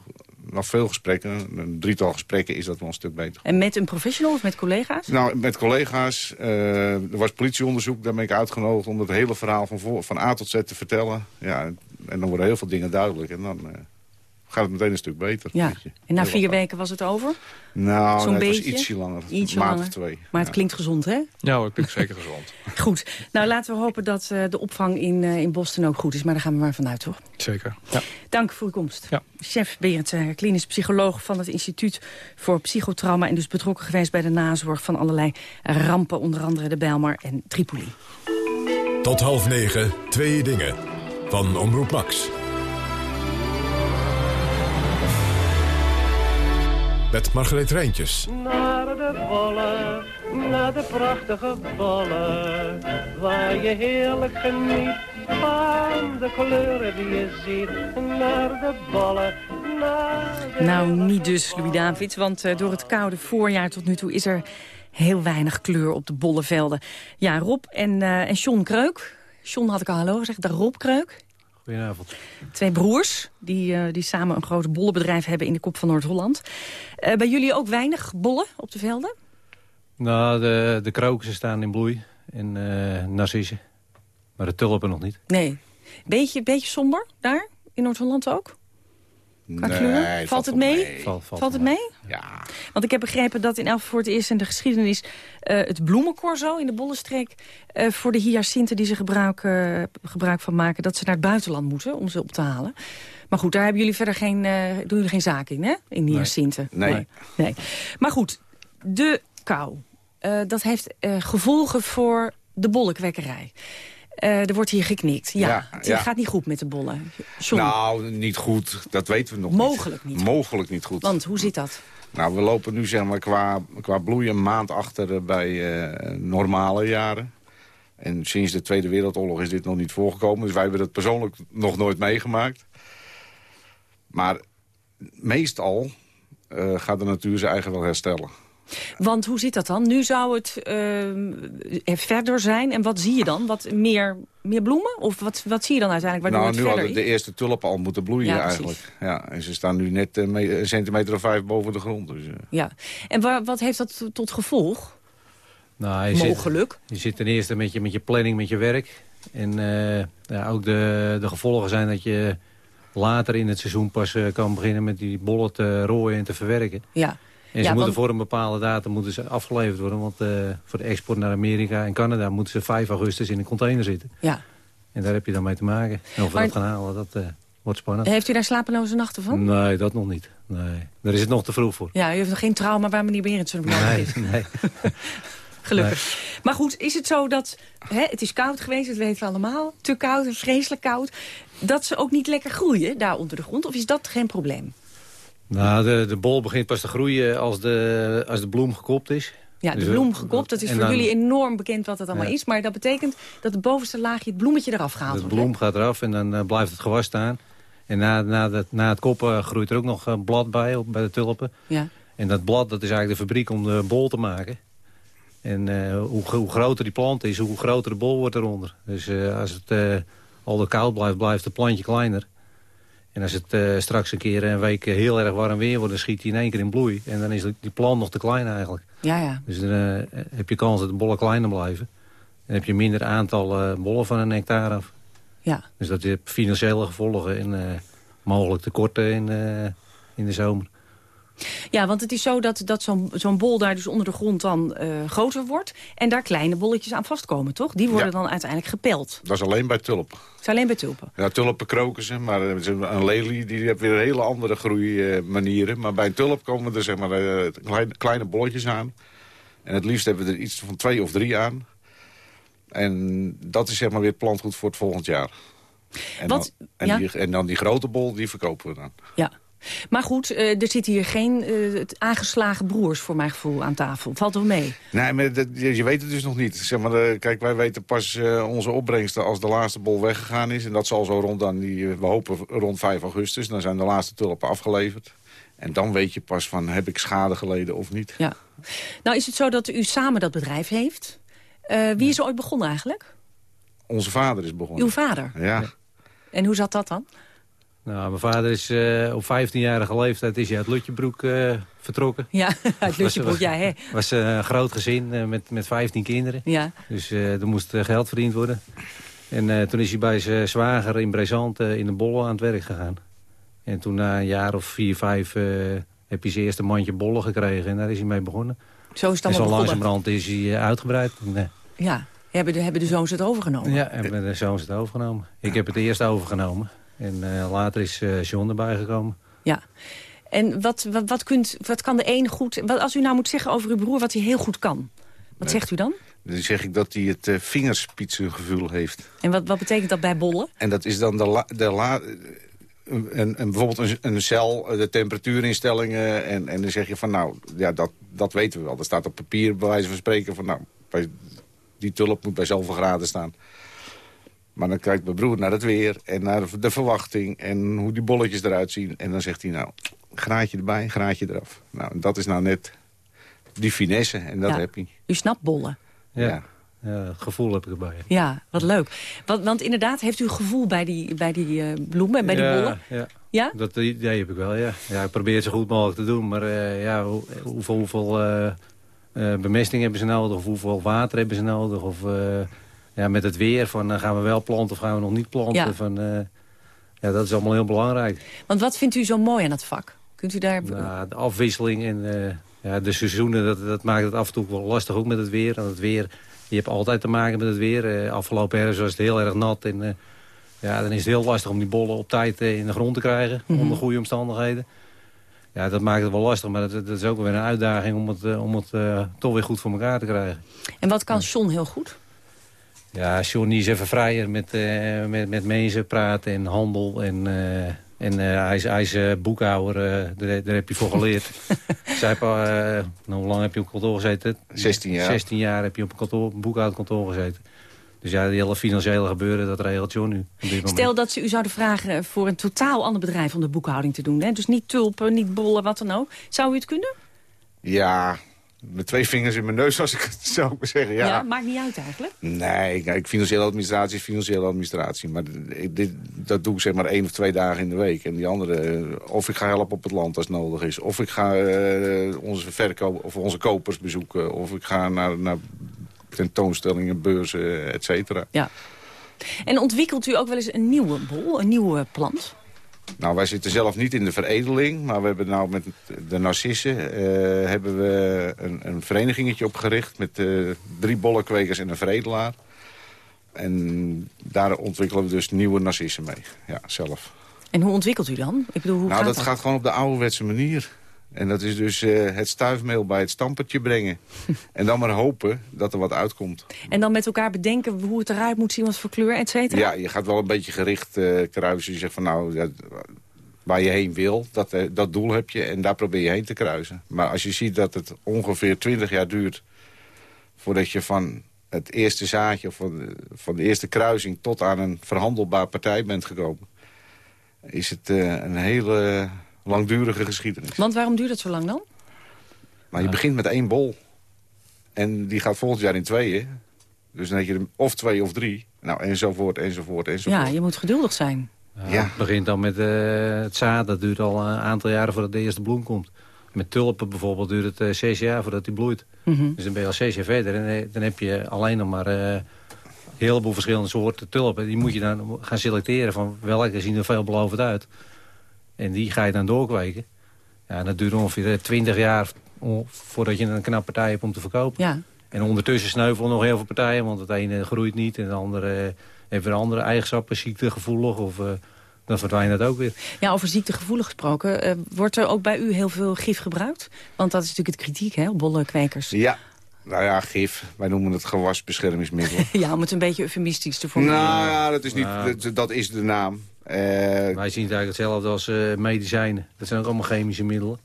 na veel gesprekken, een drietal gesprekken, is dat wel een stuk beter. En met een professional of met collega's? Nou, met collega's. Uh, er was politieonderzoek, daar ben ik uitgenodigd om het hele verhaal van, van A tot Z te vertellen. Ja, en dan worden heel veel dingen duidelijk. En dan... Uh, gaat het meteen een stuk beter. Ja. En na vier weken was het over? Nou, Zo'n nee, het beetje? was ietsje langer. Ietsje maand langer. of twee. Maar het ja. klinkt gezond, hè? Nou, het klinkt zeker gezond. Goed. Nou, laten we hopen dat uh, de opvang in, uh, in Boston ook goed is. Maar daar gaan we maar vanuit, toch? Zeker, ja. Dank voor uw komst. Ja. Chef Berend, uh, klinisch psycholoog van het Instituut voor Psychotrauma... en dus betrokken geweest bij de nazorg van allerlei rampen. Onder andere de Bijlmer en Tripoli. Tot half negen, twee dingen. Van Omroep Max. Met Margreet Rijntjes. Naar de bollen, naar de prachtige bollen. Waar je heerlijk geniet van de kleuren die je ziet. Naar de bollen, naar de... Nou, niet dus, Louis Davids, want uh, door het koude voorjaar tot nu toe is er heel weinig kleur op de bollevelden. Ja, Rob en, uh, en John Kreuk, John had ik al hallo gezegd. Dag Rob Kreuk. Goedenavond. Twee broers die, eh, die samen een groot bollenbedrijf hebben in de kop van Noord-Holland. Eh, bij jullie ook weinig bollen op de velden? Nou, de, de krokussen staan in bloei. En eh narcissen. Maar de tulpen nog niet. Nee. Beetje, beetje somber daar in Noord-Holland ook? Qua Nee, kleur? het Valt valt het mee? mee. Valt- valt Valt het mee? Ja. Want ik heb begrepen dat in elk voor het eerst in de geschiedenis... eh, het bloemencorso in de Bollenstreek... eh, voor de hyacinten die ze gebruik, eh, gebruik van maken... dat ze naar het buitenland moeten om ze op te halen. Maar goed, daar hebben jullie verder geen, eh, doen jullie geen zaak in, hè? In die hyacinten. Nee. nee. Maar goed, de kou. eh, dat heeft eh, gevolgen voor de bollenkwekkerij. Eh, er wordt hier geknikt. Ja, Ja, het ja. gaat niet goed met de bollen. John, Nou, niet goed. Dat weten we nog Mogelijk niet. niet. Mogelijk niet goed. want hoe zit dat? Nou, we lopen nu zeg maar qua, qua bloei een maand achter eh, bij eh, normale jaren. En sinds de Tweede Wereldoorlog is dit nog niet voorgekomen. Dus wij hebben dat persoonlijk nog nooit meegemaakt. Maar meestal gaat de natuur zijn eigen wel herstellen. Want hoe zit dat dan? Nu zou het eh, er verder zijn. En wat zie je dan? Wat meer, meer bloemen? Of wat, wat zie je dan uiteindelijk nou, waardoor nu het hadden de eerste tulpen al moeten bloeien Ja, eigenlijk. Ja, en ze staan nu net een, me- een centimeter of vijf boven de grond. Dus, eh. Ja. En wa- wat heeft dat tot- tot gevolg? Nou, je zit- Mogelijk. je zit ten eerste met je, met je planning, met je werk. En eh, ja, ook de, de gevolgen zijn dat je later in het seizoen pas eh, kan beginnen met die bollen te rooien en te verwerken. Ja. En ze Ja, moeten want- voor een bepaalde datum moeten ze afgeleverd worden. Want eh, voor de export naar Amerika en Canada moeten ze 5 augustus in een container zitten. Ja. En daar heb je dan mee te maken. En of we Maar- dat gaan halen, dat eh, wordt spannend. Heeft u daar slapeloze nachten van? Nee, dat nog niet. Nee, daar is het nog te vroeg voor. Ja, u heeft nog geen trauma waar meneer Berendsen op Nee, is. nee. Gelukkig. Maar goed, is het zo dat... Hè, het is koud geweest, dat weten we allemaal. Te koud en vreselijk koud. Dat ze ook niet lekker groeien daar onder de grond? Of is dat geen probleem? Nou, de, de bol begint pas te groeien als de, als de bloem gekopt is. Ja, de Dus, bloem eh, gekopt, dat is voor dan- jullie enorm bekend wat dat allemaal Ja. is. Maar dat betekent dat het bovenste laagje, het bloemetje eraf gehaald De wordt. bloem gaat eraf en dan eh, blijft het gewas staan. En na, na, dat, na het koppen groeit er ook nog een blad bij, op, bij de tulpen. Ja. En dat blad dat is eigenlijk de fabriek om de bol te maken. En eh, hoe, hoe groter die plant is, hoe groter de bol wordt eronder. Dus eh, als het eh, al te koud blijft, blijft het plantje kleiner. En als het eh, straks een keer een week heel erg warm weer wordt... dan schiet hij in één keer in bloei. En dan is die plant nog te klein eigenlijk. Ja, ja. Dus dan eh, heb je kans dat de bollen kleiner blijven. Dan heb je minder aantal eh, bollen van een hectare af. Ja. Dus dat heeft financiële gevolgen en mogelijk tekorten in, in de zomer. Ja, want het is zo dat, dat zo'n zo'n bol daar dus onder de grond dan eh, groter wordt. En daar kleine bolletjes aan vastkomen, toch? Die worden Ja. dan uiteindelijk gepeld. Dat is alleen bij tulpen. Het is alleen bij tulpen. Ja, tulpen kroken ze, maar eh, een lelie die heeft weer hele andere groeimanieren. Maar bij een tulp komen er zeg maar, eh, kleine, kleine bolletjes aan. En het liefst hebben we er iets van twee of drie aan. En dat is zeg maar weer het plantgoed voor het volgend jaar. En, Wat- dan, en, ja? die, en dan die grote bol, die verkopen we dan. Ja. Maar goed, eh, er zitten hier geen eh, aangeslagen broers voor mijn gevoel aan tafel. Valt wel mee. Nee, maar dat, je, weet het dus nog niet. Zeg maar, eh, kijk, wij weten pas onze opbrengsten als de laatste bol weggegaan is. En dat zal zo rond dan, die, we hopen rond 5 augustus. Dan zijn de laatste tulpen afgeleverd. En dan weet je pas van, heb ik schade geleden of niet. Ja. Nou is het zo dat u samen dat bedrijf heeft. Wie is er ooit begonnen eigenlijk? Onze vader is begonnen. Uw vader. Ja. En hoe zat dat dan? Nou, mijn vader is eh, op 15-jarige leeftijd is hij uit Lutjebroek eh, vertrokken. Ja, uit Lutjebroek, Was- ja, hè? was eh, een groot gezin eh, met, met 15 kinderen. Ja. Dus eh, er moest eh, geld verdiend worden. En eh, toen is hij bij zijn zwager in Brezant eh, in de bollen aan het werk gegaan. En toen na een jaar of vier, vijf eh, heb hij zijn eerste mandje bollen gekregen. En daar is hij mee begonnen. Zo is het en zo allemaal langzamerhand is hij eh, uitgebreid. Eh, Ja, hebben de, hebben de zoons het overgenomen? ja, hebben de zoons het overgenomen. Ik heb het eerst overgenomen. En eh, later is eh John erbij gekomen. Ja. En wat, wat, wat, kunt, wat kan de een goed... Wat, als u nou moet zeggen over uw broer wat hij heel goed kan. Wat zegt u dan? Dan zeg ik dat hij het uh, vingerspitsengevoel heeft. En wat, wat betekent dat bij bollen? En dat is dan de, la, de la, een, een, bijvoorbeeld een, een cel, de temperatuurinstellingen. En, en dan zeg je van nou, ja, dat, dat weten we wel. Er staat op papier bij wijze van spreken van nou, bij, die tulp moet bij zoveel graden staan. Maar dan kijkt mijn broer naar het weer en naar de verwachting en hoe die bolletjes eruit zien. En dan zegt hij nou, graadje erbij, graadje eraf. Nou, dat is nou net die finesse en dat Ja. heb je. U snapt bollen. Ja. Ja. Ja, het gevoel heb ik erbij. Ja, wat leuk. Want, want inderdaad, heeft u gevoel bij die, bij die eh, bloemen en bij die bollen? Ja, Ja? Dat idee heb ik wel, ja. ja. Ik probeer het zo goed mogelijk te doen, maar eh, ja, hoe- hoeveel, hoeveel eh, eh, bemesting hebben ze nodig? Of hoeveel water hebben ze nodig? Of eh, ja, met het weer, van eh, gaan we wel planten of gaan we nog niet planten? Ja. Van, eh, ja, dat is allemaal heel belangrijk. Want wat vindt u zo mooi aan het vak? Kunt u daar... Nou, de afwisseling en eh, ja, de seizoenen, dat, dat maakt het af en toe wel lastig ook met het weer. Want het weer, je hebt altijd te maken met het weer. Afgelopen herfst was het heel erg nat en ja, dan is het heel lastig om die bollen op tijd in de grond te krijgen. Mhm. Onder goede omstandigheden. Ja, dat maakt het wel lastig, maar dat, dat is ook weer een uitdaging om het, om het toch weer goed voor elkaar te krijgen. En wat kan John heel goed? Ja, John die is even vrijer met, eh, met, met mensen praten en handel. En, eh, en eh, hij is, hij is boekhouder, eh, daar, daar heb je voor geleerd. Zij nou, hoe lang heb je op kantoor gezeten? 16 jaar. 16 jaar heb je op een, kantoor, een boekhoudkantoor gezeten. Dus ja, die hele financiële gebeuren, dat regelt John nu. Stel dat ze u zouden vragen voor een totaal ander bedrijf om de boekhouding te doen. Hè? Dus niet tulpen, niet bollen, wat dan ook. Zou u het kunnen? Ja, met twee vingers in mijn neus, als ik het zo moet zeggen. Ja. maakt niet uit eigenlijk. Nee, kijk, financiële administratie is financiële administratie. Maar ik- dit, dat doe ik zeg maar één of twee dagen in de week. En die andere, eh, of ik ga helpen op het land als nodig is. Of ik ga eh, onze, verkoop, of onze kopers bezoeken. Of ik ga naar, naar tentoonstellingen, beurzen, et cetera. Ja. En ontwikkelt u ook wel eens een nieuwe bol, een nieuwe plant? Nou, wij zitten zelf niet in de veredeling. Maar we hebben nou met de Narcissen eh, hebben we een, een verenigingetje opgericht... met eh, drie bollenkwekers en een veredelaar. En daar ontwikkelen we dus nieuwe narcissen mee. Ja, zelf. En hoe ontwikkelt u dan? Ik bedoel, hoe nou, gaat dat gaat gewoon op de ouderwetse manier. En dat is dus eh, het stuifmeel bij het stampertje brengen. en dan maar hopen dat er wat uitkomt. En dan met elkaar bedenken hoe het eruit moet zien, wat voor kleur, et cetera? Ja, je gaat wel een beetje gericht eh, kruisen. Je zegt van nou, dat- waar je heen wil, dat, eh, dat doel heb je. En daar probeer je heen te kruisen. Maar als je ziet dat het ongeveer 20 jaar duurt... voordat je van het eerste zaadje of van de, van de eerste kruising... tot aan een verhandelbaar partij bent gekomen... is het een hele langdurige geschiedenis. Want waarom duurt het zo lang dan? Maar je begint met één bol. En die gaat volgend jaar in tweeën. Dus dan heb je er of twee of drie. Nou, enzovoort, enzovoort, enzovoort. Ja, je moet geduldig zijn. Ja, Het begint dan met eh, het zaad. Dat duurt al een aantal jaren voordat de eerste bloem komt. Met tulpen bijvoorbeeld duurt het eh, zes jaar voordat die bloeit. Mhm. Dus dan ben je al zes jaar verder. En eh, dan heb je alleen nog maar eh, een heleboel verschillende soorten tulpen. Die moet je dan gaan selecteren van welke zien er veelbelovend uit. En die ga je dan doorkweken. Ja, dat duurt ongeveer twintig jaar on- voordat je een knap partij hebt om te verkopen. Ja. En ondertussen sneuvelen nog heel veel partijen, want het ene groeit niet... en het andere eh, heeft weer andere eigenschappen, ziektegevoelig... of eh, dan verdwijnt dat ook weer. Ja, over ziektegevoelig gesproken. eh, wordt er ook bij u heel veel gif gebruikt? Want dat is natuurlijk het kritiek, hè, op bollenkwekers. Ja, nou ja, gif. Wij noemen het gewasbeschermingsmiddel. Ja, om het een beetje eufemistisch te formuleren. nou ja, dat is, niet, dat, dat is de naam. Eh, Wij zien het eigenlijk hetzelfde als eh, medicijnen. Dat zijn ook allemaal chemische middelen.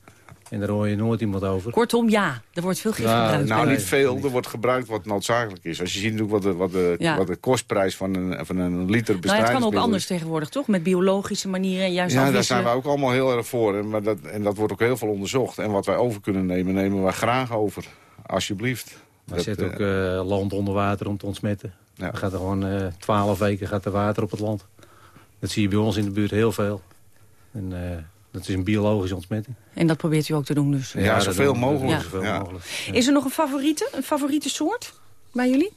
En daar hoor je nooit iemand over. Kortom, ja, er wordt veel gif Ja, gebruikt. nou, niet veel. Er wordt gebruikt wat noodzakelijk is. Als je ziet natuurlijk wat de, wat de, Ja. wat de kostprijs van een, van een liter Nou, ja, het kan ook bestrijdingsmiddel anders is. tegenwoordig, toch? Met biologische manieren, juist Ja, daar zijn we ook allemaal heel erg voor. En, maar dat, en dat wordt ook heel veel onderzocht. En wat wij over kunnen nemen, nemen wij graag over. Alsjeblieft. Wij Dat, zetten ook eh, eh, land onder water om te ontsmetten. Ja. Dan gaat er gewoon eh, twaalf weken gaat er water op het land. Dat zie je bij ons in de buurt heel veel. En eh, dat is een biologische ontsmetting. En dat probeert u ook te doen dus. Ja, zoveel mogelijk. Zoveel Ja. mogelijk. Is er nog een favoriete, een favoriete soort bij jullie?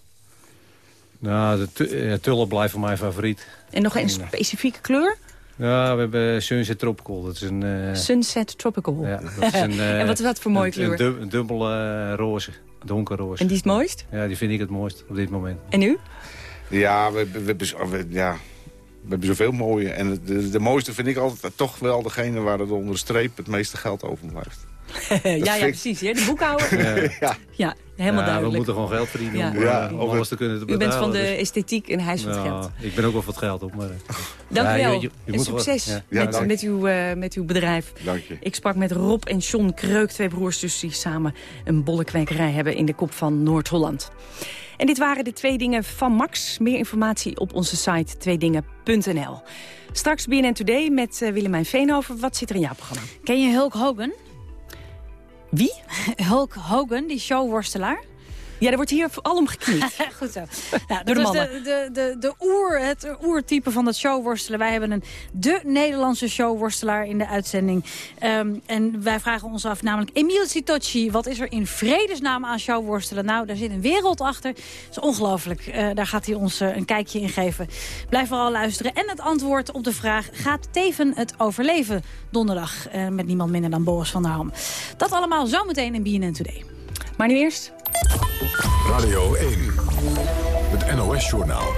Nou, de tu- tulp blijft voor mij favoriet. En nog een En, specifieke kleur? Ja, we hebben Sunset Tropical. Dat is een... eh, Sunset Tropical. ja, dat is een, eh, en wat is dat voor mooie kleur? Een, een dubbele roze. Donkerroze. En die is het mooist? Ja, die vind ik het mooist op dit moment. En u? Ja, we, we, we, we- ja, we hebben zoveel mooie. En de, de mooiste vind ik altijd toch wel degene waar het onder de streep het meeste geld overblijft. ja, ja, ik- precies. Hè? De boekhouder. Ja. ja. Ja. helemaal Ja, duidelijk. We moeten gewoon geld verdienen Ja. om, Ja, eh, om alles het- te kunnen te U bent betalen. van de dus- esthetiek en huis van het Ja, geld. ik ben ook wel wat geld op. Maar, Dank ja, u wel. je- je- je en succes ja. Ja, met, met, uw, eh, met uw bedrijf. Dank je. Ik sprak met Rob en John Kreuk, twee broers dus die samen een bollenkwekerij hebben in de kop van Noord-Holland. En dit waren de twee dingen van Max. Meer informatie op onze site tweedingen.nl. Straks BNN Today met eh, Willemijn Veenhoven. Wat zit er in jouw programma? Ken je Hulk Hogan? Wie? Hulk Hogan, die showworstelaar. Ja, er wordt hier al om gekniet. Goed zo. Nou, Door dat de is mannen. de, de, de, de oer, het oertype van het showworstelen. Wij hebben een de Nederlandse showworstelaar in de uitzending. Ehm, en wij vragen ons af, namelijk Emile Sitocci... wat is er in vredesnaam aan showworstelen? Nou, daar zit een wereld achter. Dat is ongelooflijk. Eh, daar gaat hij ons eh, een kijkje in geven. Blijf vooral luisteren. En het antwoord op de vraag... gaat Teven het overleven donderdag? eh, met niemand minder dan Boris van der Ham. Dat allemaal zometeen in BNN Today. Maar nu eerst... Radio 1. Het NOS-journaal.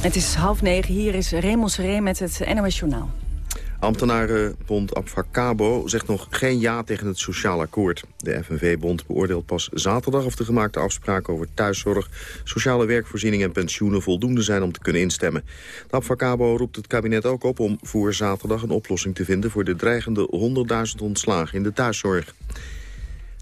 Het is half negen. Hier is Raymond Seré met het NOS Journaal. Ambtenarenbond Abfacabo zegt nog geen ja tegen het sociaal akkoord. De FNV-bond beoordeelt pas zaterdag of de gemaakte afspraken over thuiszorg, sociale werkvoorziening en pensioenen voldoende zijn om te kunnen instemmen. De Abfacabo roept het kabinet ook op om voor zaterdag een oplossing te vinden voor de dreigende 100.000 ontslagen in de thuiszorg.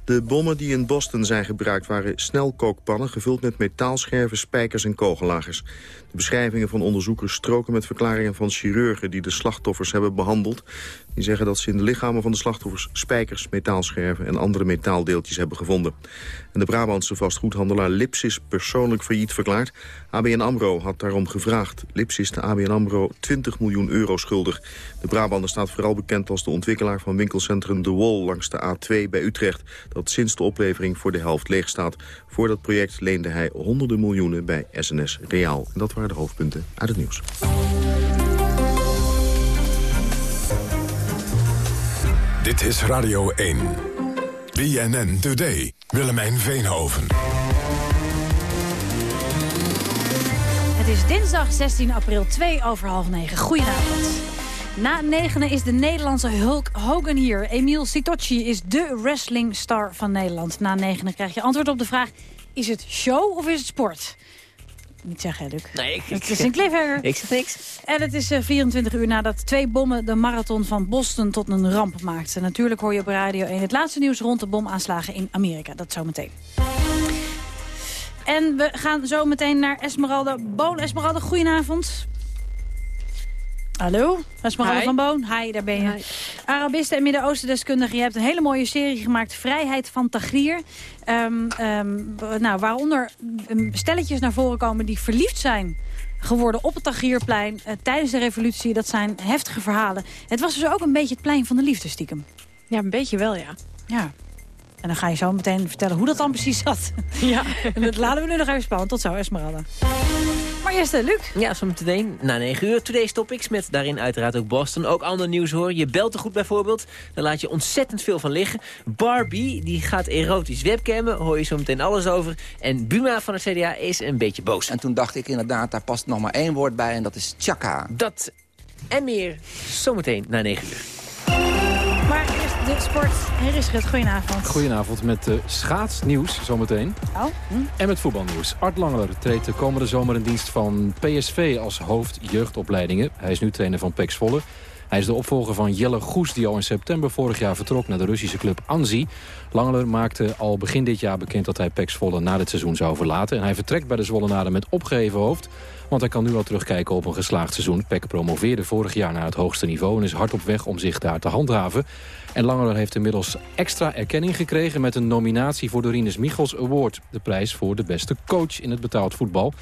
De bommen die in Boston zijn gebruikt waren snelkookpannen... gevuld met metaalscherven, spijkers en kogellagers. De beschrijvingen van onderzoekers stroken met verklaringen van chirurgen... die de slachtoffers hebben behandeld. Die zeggen dat ze in de lichamen van de slachtoffers... spijkers, metaalscherven en andere metaaldeeltjes hebben gevonden. En de Brabantse vastgoedhandelaar Lips is persoonlijk failliet verklaard. ABN AMRO had daarom gevraagd. Lips is de ABN AMRO 20 miljoen euro schuldig. De Brabander staat vooral bekend als de ontwikkelaar van winkelcentrum De Wol... langs de A2 bij Utrecht, dat sinds de oplevering voor de helft leeg staat. Voor dat project leende hij honderden miljoenen bij SNS Reaal. En dat waren de hoofdpunten uit het nieuws. Dit is Radio 1. BNN Today. Willemijn Veenhoven. Het is dinsdag 16 april, 2 over half 9. Goedenavond. Na negenen is de Nederlandse Hulk Hogan hier. Emile Sitocci is de wrestlingstar van Nederland. Na negenen krijg je antwoord op de vraag... is het show of is het sport? Niet zeggen, Luc. Nee, ik, Het is een cliffhanger. Ik zeg niks. En het is eh, 24 uur nadat twee bommen de marathon van Boston tot een ramp maakten. Natuurlijk hoor je op Radio 1 het laatste nieuws rond de bomaanslagen in Amerika. Dat zometeen. En we gaan zo meteen naar Esmeralda Boon. Esmeralda, goedenavond. Hallo, Esmeralda Hi. van Boon. Hi, daar ben je. Arabisten en Midden-Oosten-deskundige. Je hebt een hele mooie serie gemaakt, Vrijheid van Tahrir. Ehm, ehm, nou, waaronder stelletjes naar voren komen die verliefd zijn geworden op het Tahrirplein eh, tijdens de revolutie. Dat zijn heftige verhalen. Het was dus ook een beetje het plein van de liefde, stiekem. Ja, een beetje wel, ja. Ja. En dan ga je zo meteen vertellen hoe dat dan precies zat. Ja. en dat laten we nu nog even spannend. Tot zo, Esmeralda. Maar eerst, eh, Luc. Ja, zometeen na 9 uur. Today's Topics met daarin uiteraard ook Boston. Ook ander nieuws hoor. Je belt te goed bijvoorbeeld. Daar laat je ontzettend veel van liggen. Barbie, die gaat erotisch webcammen. Hoor je zo meteen alles over. En Buma van het CDA is een beetje boos. En toen dacht ik inderdaad, daar past nog maar één woord bij en dat is tjaka. Dat en meer zometeen na 9 uur. De sport. Het. Goedenavond. Goedenavond met uh, schaatsnieuws zometeen. Oh, hm. En met voetbalnieuws. Art Langeler treedt de komende zomer in dienst van PSV als hoofd jeugdopleidingen. Hij is nu trainer van PEC Zwolle. Hij is de opvolger van Jelle Goes, die al in september vorig jaar vertrok naar de Russische club Anzi. Langeler maakte al begin dit jaar bekend dat hij PEC Zwolle na dit seizoen zou verlaten. En hij vertrekt bij de Zwollenaren met opgeheven hoofd. Want hij kan nu al terugkijken op een geslaagd seizoen. PEC promoveerde vorig jaar naar het hoogste niveau en is hard op weg om zich daar te handhaven. En Langeler heeft inmiddels extra erkenning gekregen met een nominatie voor de Rinus Michels Award. De prijs voor de beste coach in het betaald voetbal.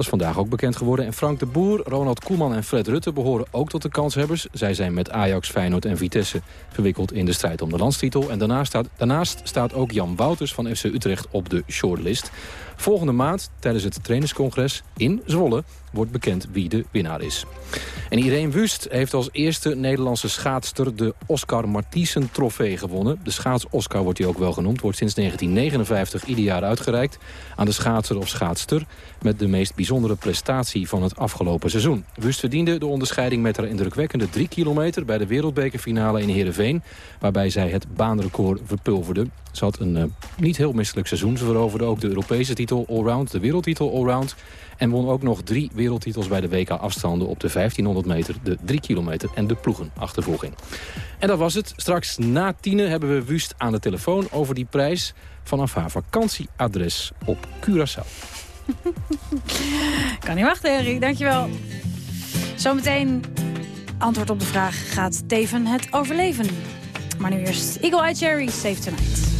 Is vandaag ook bekend geworden. En Frank de Boer, Ronald Koeman en Fred Rutte behoren ook tot de kanshebbers. Zij zijn met Ajax, Feyenoord en Vitesse verwikkeld in de strijd om de landstitel. En daarnaast staat, daarnaast staat ook Jan Wouters van FC Utrecht op de shortlist. Volgende maand, tijdens het trainerscongres in Zwolle, wordt bekend wie de winnaar is. En Irene Wust heeft als eerste Nederlandse schaatster de Oscar Martiesen trofee gewonnen. De schaats-Oscar wordt hij ook wel genoemd. Wordt sinds 1959 ieder jaar uitgereikt aan de schaatser of schaatster... met de meest bijzondere prestatie van het afgelopen seizoen. Wust verdiende de onderscheiding met haar indrukwekkende 3 kilometer... bij de wereldbekerfinale in Heerenveen... waarbij zij het baanrecord verpulverde. Ze had een uh, niet heel misselijk seizoen. Ze veroverde ook de Europese titel allround, de wereldtitel allround... En won ook nog drie wereldtitels bij de WK afstanden op de 1500 meter, de 3 kilometer en de ploegenachtervolging. En dat was het. Straks na tienen hebben we Wust aan de telefoon over die prijs vanaf haar vakantieadres op Curaçao. Kan niet wachten, Harry. Dankjewel. Zometeen antwoord op de vraag, gaat Teven het overleven? Maar nu eerst Eagle Eye Cherry, Save Tonight.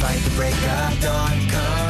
fight the break of dawn. Come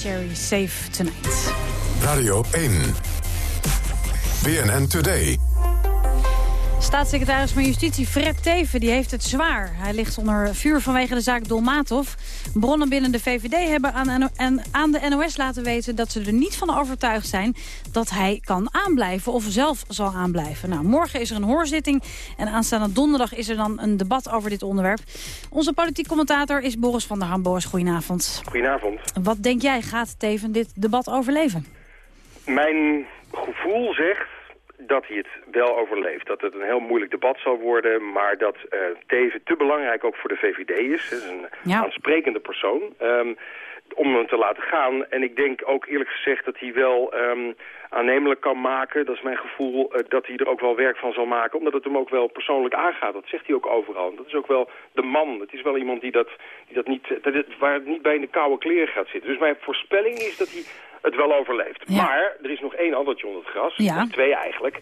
Cherry Safe Tonight. Radio 1. BNN Today. Staatssecretaris van Justitie Fred Teven die heeft het zwaar. Hij ligt onder vuur vanwege de zaak Dolmatov. Bronnen binnen de VVD hebben aan, en aan de NOS laten weten... dat ze er niet van overtuigd zijn dat hij kan aanblijven of zelf zal aanblijven. Nou, morgen is er een hoorzitting en aanstaande donderdag is er dan een debat over dit onderwerp. Onze politiek commentator is Boris van der Ham. Boris, goedenavond. Goedenavond. Wat denk jij, gaat Teven dit debat overleven? Mijn gevoel zegt dat hij het wel overleeft. Dat het een heel moeilijk debat zal worden, maar dat eh Teven te belangrijk ook voor de VVD is. Hij is een Ja. aansprekende persoon. ehm, om hem te laten gaan. En ik denk ook eerlijk gezegd dat hij wel ehm, aannemelijk kan maken. Dat is mijn gevoel eh, dat hij er ook wel werk van zal maken. Omdat het hem ook wel persoonlijk aangaat. Dat zegt hij ook overal. Dat is ook wel de man. Het is wel iemand die dat, die dat niet, dat het, waar het niet bij in de koude kleren gaat zitten. Dus mijn voorspelling is dat hij het wel overleeft. Maar er is nog één andertje onder het gras. Ja. Twee eigenlijk.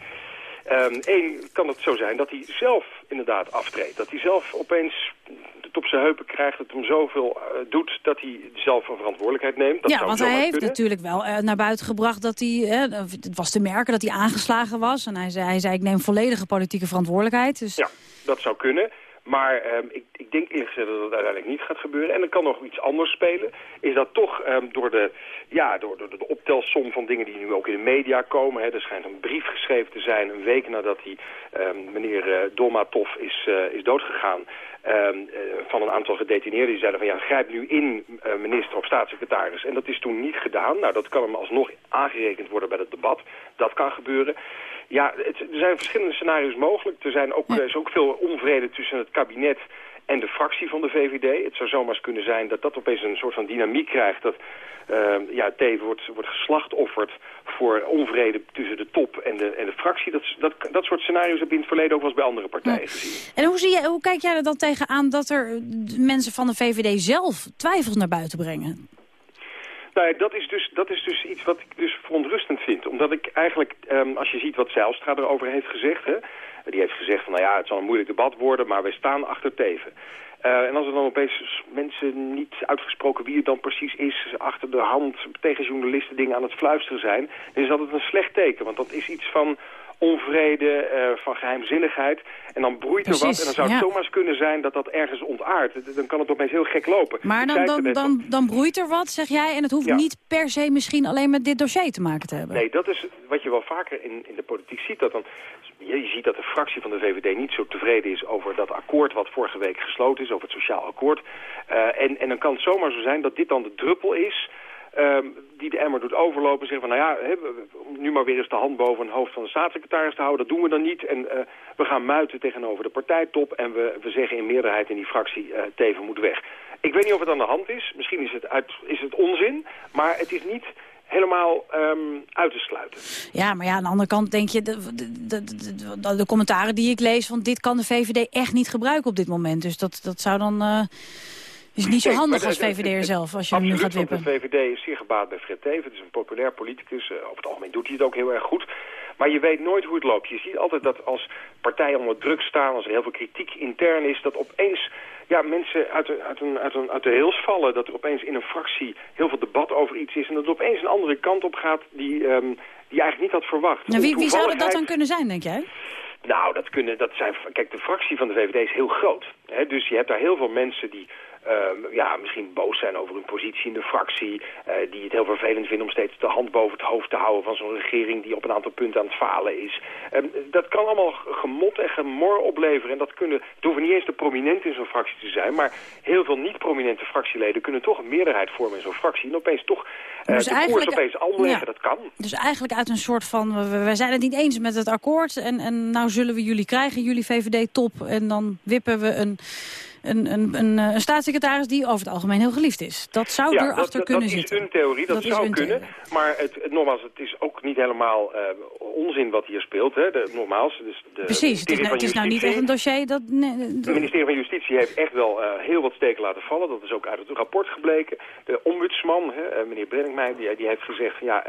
Eén kan het zo zijn dat hij zelf inderdaad aftreedt. Dat hij zelf opeens het op zijn heupen krijgt, dat hem zoveel eh, doet dat hij zelf een verantwoordelijkheid neemt. Dat ja, zou want hij heeft kunnen. natuurlijk wel eh, naar buiten gebracht dat hij... eh, het was te merken dat hij aangeslagen was. En hij zei, hij zei ik neem volledige politieke verantwoordelijkheid. Dus Ja, dat zou kunnen. Maar ehm, ik, ik denk eerlijk gezegd dat het uiteindelijk niet gaat gebeuren. En er kan nog iets anders spelen. Is dat toch ehm, door, de, ja, door, door de optelsom van dingen die nu ook in de media komen. Hè, er schijnt een brief geschreven te zijn een week nadat die, ehm, meneer eh, Dolmatov is, eh, is doodgegaan. eh, van een aantal gedetineerden die zeiden van ja, grijp nu in minister of staatssecretaris. En dat is toen niet gedaan. Nou, dat kan hem alsnog aangerekend worden bij het debat. Dat kan gebeuren. Ja, het, er zijn verschillende scenario's mogelijk. Er zijn ook, er is ook veel onvrede tussen het kabinet en de fractie van de VVD. Het zou zomaar eens kunnen zijn dat dat opeens een soort van dynamiek krijgt... dat uh, ja, Teven wordt, wordt geslachtofferd voor onvrede tussen de top en de, en de fractie. Dat, dat, dat soort scenario's heb je in het verleden ook wel eens bij andere partijen gezien. En hoe, zie je, hoe kijk jij er dan tegenaan dat er mensen van de VVD zelf twijfels naar buiten brengen? Nou ja, dat is, dus, dat is dus iets wat ik dus verontrustend vind. Omdat ik eigenlijk, um, als je ziet wat Zijlstra erover heeft gezegd... Hè, die heeft gezegd van, nou ja, het zal een moeilijk debat worden... maar wij staan achter Teven. Uh, en als er dan opeens mensen niet uitgesproken wie het dan precies is... achter de hand tegen journalisten dingen aan het fluisteren zijn... dan is dat een slecht teken. Want dat is iets van onvrede, uh, van geheimzinnigheid. En dan broeit er wat. En dan zou het ja. zomaar kunnen zijn dat dat ergens ontaart. Dan kan het opeens heel gek lopen. Maar dan, dan, dan, dan, broeit er wat, zeg jij. En het hoeft ja. niet per se misschien alleen met dit dossier te maken te hebben. Nee, dat is wat je wel vaker in, in de politiek ziet. Dat dan, je ziet dat de fractie van de VVD niet zo tevreden is over dat akkoord wat vorige week gesloten is, over het sociaal akkoord. Uh, en, en dan kan het zomaar zo zijn dat dit dan de druppel is Um, die de emmer doet overlopen en zeggen van... nou ja, nu maar weer eens de hand boven het hoofd van de staatssecretaris te houden. Dat doen we dan niet. En uh, we gaan muiten tegenover de partijtop. En we, we zeggen in meerderheid in die fractie... Uh, Teven moet weg. Ik weet niet of het aan de hand is. Misschien is het, is het onzin. Maar het is niet helemaal um, uit te sluiten. Ja, maar ja, aan de andere kant denk je... De, de, de, de, de commentaren die ik lees... van dit kan de VVD echt niet gebruiken op dit moment. Dus dat, dat zou dan... Uh, is niet zo handig als VVD'er zelf, als je hem nu gaat wippen. de VVD is zeer gebaat bij Fred Teven. Het is een populair politicus. Uh, over het algemeen doet hij het ook heel erg goed. Maar je weet nooit hoe het loopt. Je ziet altijd dat als partijen onder druk staan... als er heel veel kritiek intern is... dat opeens ja, mensen uit de, uit, een, uit, een, uit de rails vallen. Dat er opeens in een fractie heel veel debat over iets is. En dat er opeens een andere kant op gaat die, um, die je eigenlijk niet had verwacht. Nou, wie, wie zou dat dan kunnen zijn, denk jij? Nou, dat kunnen, dat zijn, kijk, de fractie van de VVD is heel groot. Hè? Dus je hebt daar heel veel mensen die uh, ja, misschien boos zijn over hun positie in de fractie. Uh, die het heel vervelend vinden om steeds de hand boven het hoofd te houden van zo'n regering die op een aantal punten aan het falen is. Uh, dat kan allemaal gemot en gemor opleveren. En dat kunnen, het hoeven niet eens de prominent in zo'n fractie te zijn, maar heel veel niet-prominente fractieleden kunnen toch een meerderheid vormen in zo'n fractie. En opeens toch dus de koers opeens omleggen, ja, dat kan. Dus eigenlijk uit een soort van, we, we zijn het niet eens met het akkoord en, en nou zullen we jullie krijgen, jullie VVD-top. En dan wippen we een een, een, een, een, staatssecretaris die over het algemeen heel geliefd is. Dat zou ja, erachter dat, kunnen dat zitten. Dat is een theorie, dat, zou kunnen. Theorie. Maar het, nogmaals, het is ook niet helemaal uh, onzin wat hier speelt. Hè. De, nogmaals, dus de Precies, het is, nou, het is nou niet echt een dossier dat... Nee, Het ministerie van Justitie heeft echt wel uh, heel wat steken laten vallen. Dat is ook uit het rapport gebleken. De ombudsman, hè, meneer Brenningmeijer, die, die heeft gezegd... ja,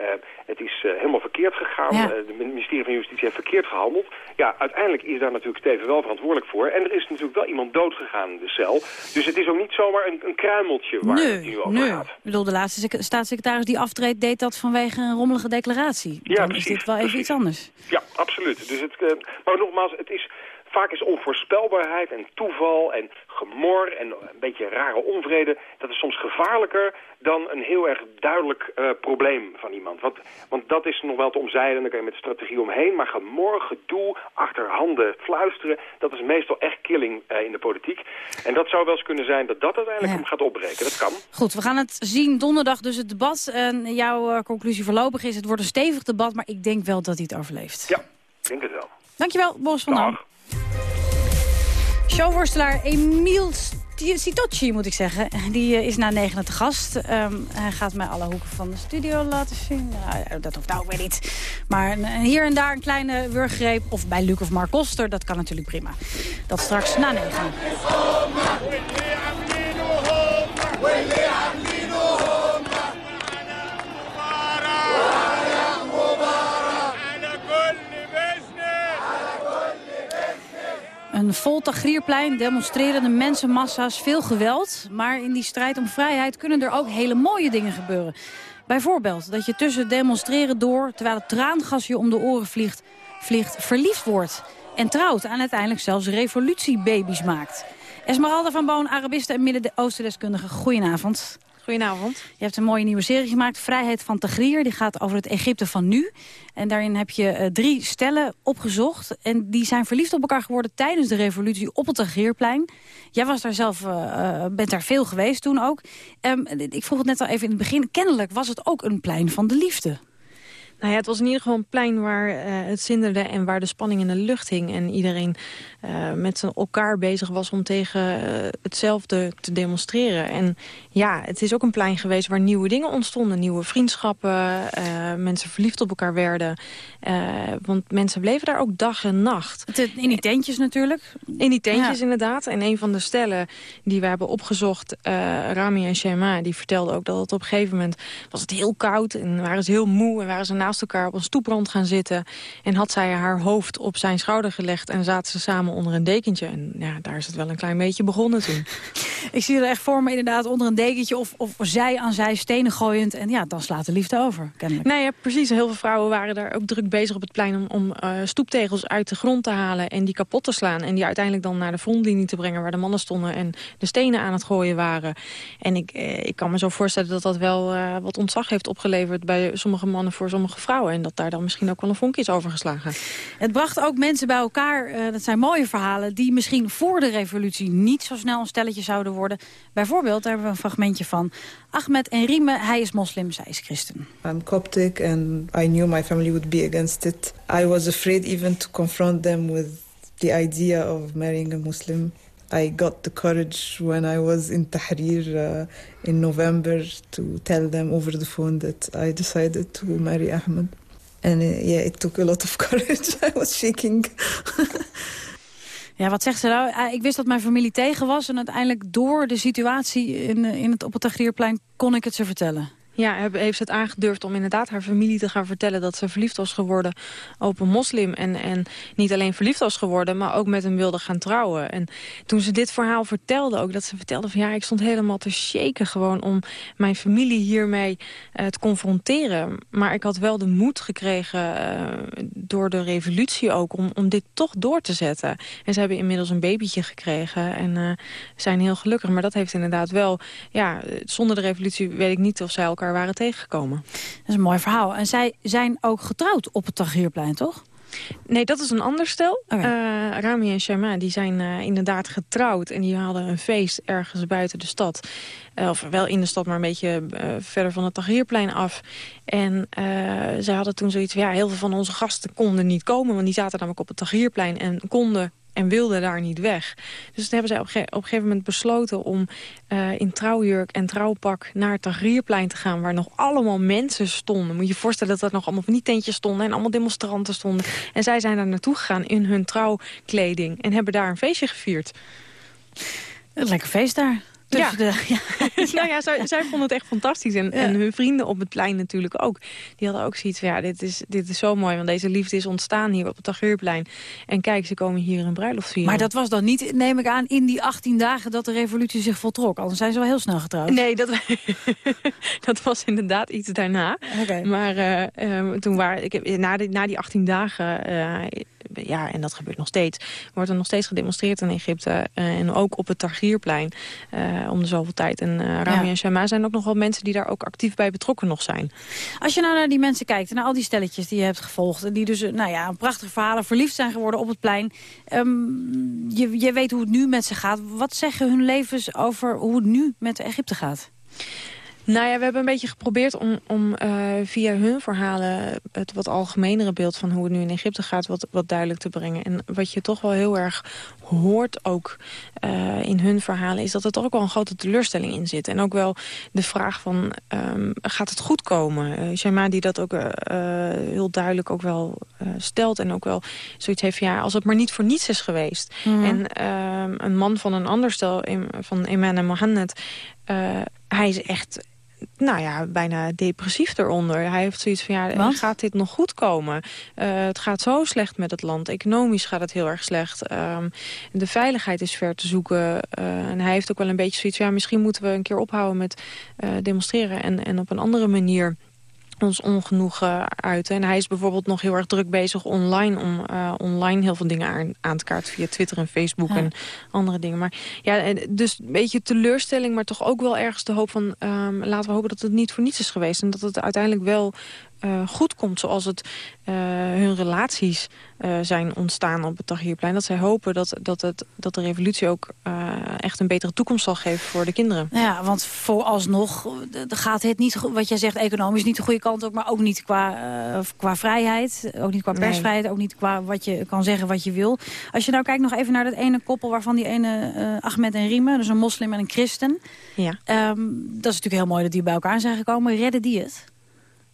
het is helemaal verkeerd gegaan. Ja. Het ministerie van Justitie heeft verkeerd gehandeld. Ja, uiteindelijk is daar natuurlijk Steven wel verantwoordelijk voor. En er is natuurlijk wel iemand doodgegaan in de cel. Dus het is ook niet zomaar een, een kruimeltje waar nee, het nu over nee. gaat. Ik bedoel, de laatste staatssecretaris die aftreedt... deed dat vanwege een rommelige declaratie. Ja, Dan precies, is dit wel even precies. iets anders. Ja, absoluut. Dus het, uh, maar nogmaals, het is... Vaak is onvoorspelbaarheid en toeval en gemor en een beetje rare onvrede... dat is soms gevaarlijker dan een heel erg duidelijk uh, probleem van iemand. Want, want dat is nog wel te omzeilen, dan kan je met strategie omheen. Maar gemor, gedoe, achterhanden, fluisteren... dat is meestal echt killing uh, in de politiek. En dat zou wel eens kunnen zijn dat dat uiteindelijk Ja. hem gaat opbreken. Dat kan. Goed, we gaan het zien donderdag dus het debat. En jouw uh, conclusie voorlopig is, het wordt een stevig debat... maar ik denk wel dat hij het overleeft. Ja, ik denk het wel. Dankjewel, Boris van Dam. Showworstelaar Emiel Sitocci, moet ik zeggen. Die uh, is na negenen te gast. Um, hij gaat mij alle hoeken van de studio laten zien. Nou, dat hoeft nou weer niet. Maar hier en daar een kleine wurggreep. Of bij Luc of Mark Koster, dat kan natuurlijk prima. Dat straks na negen. Een vol Tagrierplein, demonstrerende mensenmassa's, veel geweld. Maar in die strijd om vrijheid kunnen er ook hele mooie dingen gebeuren. Bijvoorbeeld dat je tussen demonstreren door, terwijl het traangas je om de oren vliegt, vliegt verliefd wordt. En trouwt en uiteindelijk zelfs revolutiebabies maakt. Esmeralda van Boon, Arabiste en Midden-Oosten-deskundige. Goedenavond. Goedenavond. Je hebt een mooie nieuwe serie gemaakt, Vrijheid van Tahrir. Die gaat over het Egypte van nu. En daarin heb je uh, drie stellen opgezocht. En die zijn verliefd op elkaar geworden tijdens de revolutie op het Tahrirplein. Jij was daar zelf, uh, bent daar veel geweest toen ook. Um, ik vroeg het net al even in het begin. Kennelijk was het ook een plein van de liefde. Nou ja, het was in ieder geval een plein waar uh, het zinderde en waar de spanning in de lucht hing. En iedereen uh, met z'n elkaar bezig was om tegen uh, hetzelfde te demonstreren. En ja, het is ook een plein geweest waar nieuwe dingen ontstonden. Nieuwe vriendschappen, mensen verliefd op elkaar werden. want mensen bleven daar ook dag en nacht. In die tentjes natuurlijk. In die tentjes ja. inderdaad. En een van de stellen die we hebben opgezocht, Rami en Shema, die vertelden ook dat het op een gegeven moment was het heel koud en waren ze heel moe en waren ze naast elkaar op een stoeprand gaan zitten. En had zij haar hoofd op zijn schouder gelegd en zaten ze samen onder een dekentje. En ja, daar is het wel een klein beetje begonnen toen. Ik zie er echt voor me inderdaad onder een dekentje of, of zij aan zij stenen gooiend. En ja, dan slaat de liefde over, kennelijk. Nee, ja, precies. Heel veel vrouwen waren daar ook druk bezig op het plein om, om uh, stoeptegels uit de grond te halen en die kapot te slaan. En die uiteindelijk dan naar de frontlinie te brengen waar de mannen stonden en de stenen aan het gooien waren. En ik, eh, ik kan me zo voorstellen dat dat wel uh, wat ontzag heeft opgeleverd bij sommige mannen voor sommige vrouwen. En dat daar dan misschien ook wel een vonk is overgeslagen. Het bracht ook mensen bij elkaar, uh, dat zijn mooie verhalen... die misschien voor de revolutie niet zo snel een stelletje zouden worden. Bijvoorbeeld, daar hebben we een fragmentje van. Ahmed en Rime, hij is moslim, zij is christen. I'm Coptic and I knew my family would be against it. I was afraid even to confront them with the idea of marrying a Muslim. I got the courage when I was in Tahrir uh, in November to tell them over the phone that I decided to marry Ahmed. And uh, yeah, it took a lot of courage. I was shaking. Ja, wat zegt ze nou? Ik wist dat mijn familie tegen was... en uiteindelijk door de situatie in, in het, op het Tagrierplein kon ik het ze vertellen. Ja, heeft het aangedurfd om inderdaad haar familie te gaan vertellen... dat ze verliefd was geworden op een moslim. En, en niet alleen verliefd was geworden, maar ook met hem wilde gaan trouwen. En toen ze dit verhaal vertelde, ook dat ze vertelde van... ja, ik stond helemaal te shaken gewoon om mijn familie hiermee uh, te confronteren. Maar ik had wel de moed gekregen uh, door de revolutie ook... Om, om dit toch door te zetten. En ze hebben inmiddels een babytje gekregen en uh, zijn heel gelukkig. Maar dat heeft inderdaad wel... ja, zonder de revolutie weet ik niet of zij elkaar waren tegengekomen. Dat is een mooi verhaal. En zij zijn ook getrouwd op het Tahrirplein, toch? Nee, dat is een ander stel. Okay. Uh, Rami en Sharma die zijn uh, inderdaad getrouwd. En die hadden een feest ergens buiten de stad. Uh, of wel in de stad, maar een beetje verder van het Tahrirplein af. En zij hadden toen zoiets van... ja, heel veel van onze gasten konden niet komen. Want die zaten namelijk op het Tahrirplein en konden en wilde daar niet weg. Dus toen hebben zij op, op een gegeven moment besloten om uh, in trouwjurk en trouwpak naar het Tagrierplein te gaan... waar nog allemaal mensen stonden. Moet je je voorstellen dat er nog allemaal van die tentjes stonden... en allemaal demonstranten stonden. En zij zijn daar naartoe gegaan in hun trouwkleding... en hebben daar een feestje gevierd. Een lekker feest daar. Ja. De, ja. nou ja, zij, zij vonden het echt fantastisch. En, ja. en hun vrienden op het plein natuurlijk ook. Die hadden ook zoiets van, ja, dit is, dit is zo mooi. Want deze liefde is ontstaan hier op het Tageurplein. En kijk, ze komen hier een bruiloft vieren. Maar dat was dan niet, neem ik aan, in die 18 dagen dat de revolutie zich voltrok. Anders zijn ze wel heel snel getrouwd. Nee, dat, dat was inderdaad iets daarna. Okay. Maar uh, um, toen waren, ik heb, na, die, na die 18 dagen... Uh, ja, en dat gebeurt nog steeds. Wordt er nog steeds gedemonstreerd in Egypte. Uh, en ook op het Tahrirplein. Uh, om de zoveel tijd. En uh, Rami ja. en Shama zijn ook nog wel mensen die daar ook actief bij betrokken nog zijn. Als je nou naar die mensen kijkt, naar al die stelletjes die je hebt gevolgd... en die dus, nou ja, prachtige verhalen verliefd zijn geworden op het plein. Um, je, je weet hoe het nu met ze gaat. Wat zeggen hun levens over hoe het nu met Egypte gaat? Nou ja, we hebben een beetje geprobeerd om, om uh, via hun verhalen... het wat algemenere beeld van hoe het nu in Egypte gaat... wat, wat duidelijk te brengen. En wat je toch wel heel erg hoort ook uh, in hun verhalen... is dat er toch ook wel een grote teleurstelling in zit. En ook wel de vraag van, um, gaat het goed komen? Uh, Shaima die dat ook uh, heel duidelijk ook wel stelt... en ook wel zoiets heeft van, ja, als het maar niet voor niets is geweest. Mm -hmm. En um, een man van een ander stel, van Iman en Mohammed... hij is echt nou ja, bijna depressief eronder. Hij heeft zoiets van, ja, Wat? gaat dit nog goed komen? Uh, het gaat zo slecht met het land. Economisch gaat het heel erg slecht. Um, de veiligheid is ver te zoeken. Uh, en hij heeft ook wel een beetje zoiets van, ja, misschien moeten we een keer ophouden met uh, demonstreren... En, en op een andere manier ons ongenoegen uiten. En hij is bijvoorbeeld nog heel erg druk bezig online... om uh, online heel veel dingen aan, aan te kaarten via Twitter en Facebook ja. en andere dingen. Maar ja, dus een beetje teleurstelling, maar toch ook wel ergens de hoop van... Um, laten we hopen dat het niet voor niets is geweest. En dat het uiteindelijk wel eh, goed komt zoals het, eh, hun relaties eh, zijn ontstaan op het Tahrirplein. Dat zij hopen dat, dat, het, dat de revolutie ook echt een betere toekomst zal geven voor de kinderen. Ja, want vooralsnog gaat het niet, wat jij zegt, economisch niet de goede kant op, maar ook niet qua, qua vrijheid, ook niet qua persvrijheid, ook niet qua wat je kan zeggen wat je wil. Als je nou kijkt nog even naar dat ene koppel waarvan die ene Ahmed en Rima, dus een moslim en een christen. Ja. Ehm, dat is natuurlijk heel mooi dat die bij elkaar zijn gekomen. Redden die het?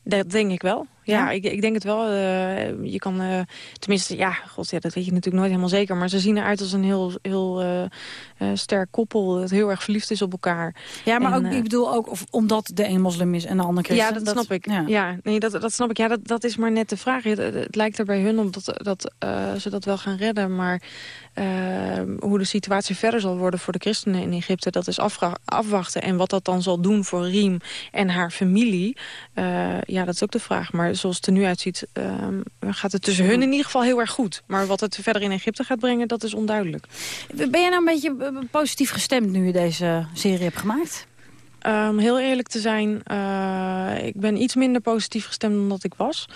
Dat denk ik wel. Ja, Ik, ik denk het wel. Uh, je kan, uh, tenminste, ja, god, ja, dat weet je natuurlijk nooit helemaal zeker. Maar ze zien eruit als een heel, heel uh, sterk koppel dat heel erg verliefd is op elkaar. Ja, maar ook, ik bedoel ook of, omdat de een moslim is en de ander christen. Ja, dat, snap ik. Ja. nee, dat, dat snap ik. Ja, dat, dat is maar net de vraag. Het, het lijkt er bij hun om dat, dat ze dat wel gaan redden. Maar hoe de situatie verder zal worden voor de christenen in Egypte, dat is afwachten. En wat dat dan zal doen voor Riem en haar familie, ja, dat is ook de vraag. Maar zoals het er nu uitziet, um, gaat het tussen hun in ieder geval heel erg goed. Maar wat het verder in Egypte gaat brengen, dat is onduidelijk. Ben je nou een beetje eh, positief gestemd nu je deze serie hebt gemaakt? Um, heel eerlijk te zijn, uh, ik ben iets minder positief gestemd dan dat ik was.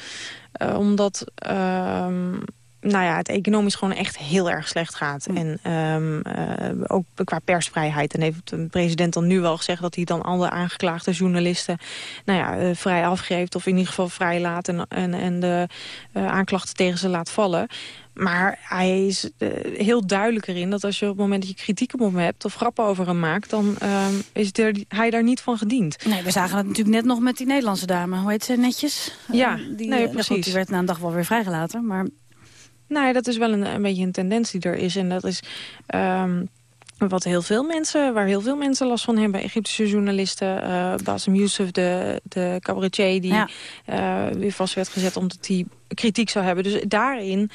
Uh, omdat um, nou ja, het economisch gewoon echt heel erg slecht gaat. Hm. En um, uh, ook qua persvrijheid. En heeft de president dan nu wel gezegd dat hij dan alle aangeklaagde journalisten nou ja, uh, vrij afgeeft. Of in ieder geval vrij laat en, en, en de uh, aanklachten tegen ze laat vallen. Maar hij is heel duidelijk erin dat als je op het moment dat je kritiek op hem hebt... of grappen over hem maakt, dan um, is er, hij daar niet van gediend. Nee, we zagen het natuurlijk net nog met die Nederlandse dame. Hoe heet ze netjes? Ja, die, nee, precies. Goed, die werd na een dag wel weer vrijgelaten, maar... Nou ja, dat is wel een, een beetje een tendens die er is. En dat is... Um, wat heel veel mensen, waar heel veel mensen last van hebben. Egyptische journalisten, uh, Bassem Youssef, de, de cabaretier... die ja. uh, weer vast werd gezet omdat hij kritiek zou hebben. Dus daarin,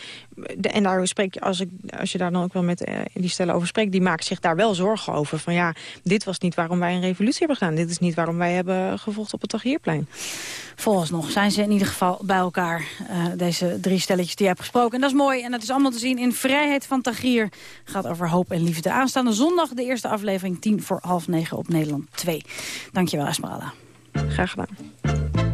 de, en daar spreek je, als, ik, als je daar dan ook wel met uh, die stellen over spreekt... die maakt zich daar wel zorgen over. Van ja, dit was niet waarom wij een revolutie hebben gedaan. Dit is niet waarom wij hebben gevochten op het Tahrirplein. Vooralsnog zijn ze in ieder geval bij elkaar, uh, deze drie stelletjes die je hebt gesproken. En dat is mooi en dat is allemaal te zien in Vrijheid van Tahrir. gaat over hoop en liefde. Aanstaande zondag de eerste aflevering, tien voor half negen op Nederland 2. Dankjewel, Esmeralda. Graag gedaan.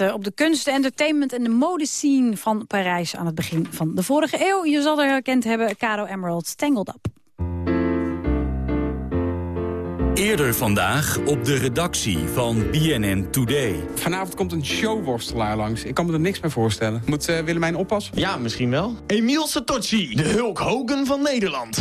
Eh, op de kunst, de entertainment en de modescene van Parijs aan het begin van de vorige eeuw. Je zal er herkend hebben, Caro Emerald, Tangled Up. Eerder vandaag op de redactie van BNN Today. Vanavond komt een showworstelaar langs. Ik kan me er niks bij voorstellen. Moet uh, Willemijn oppassen? Ja, misschien wel. Emiel Satoshi, de Hulk Hogan van Nederland.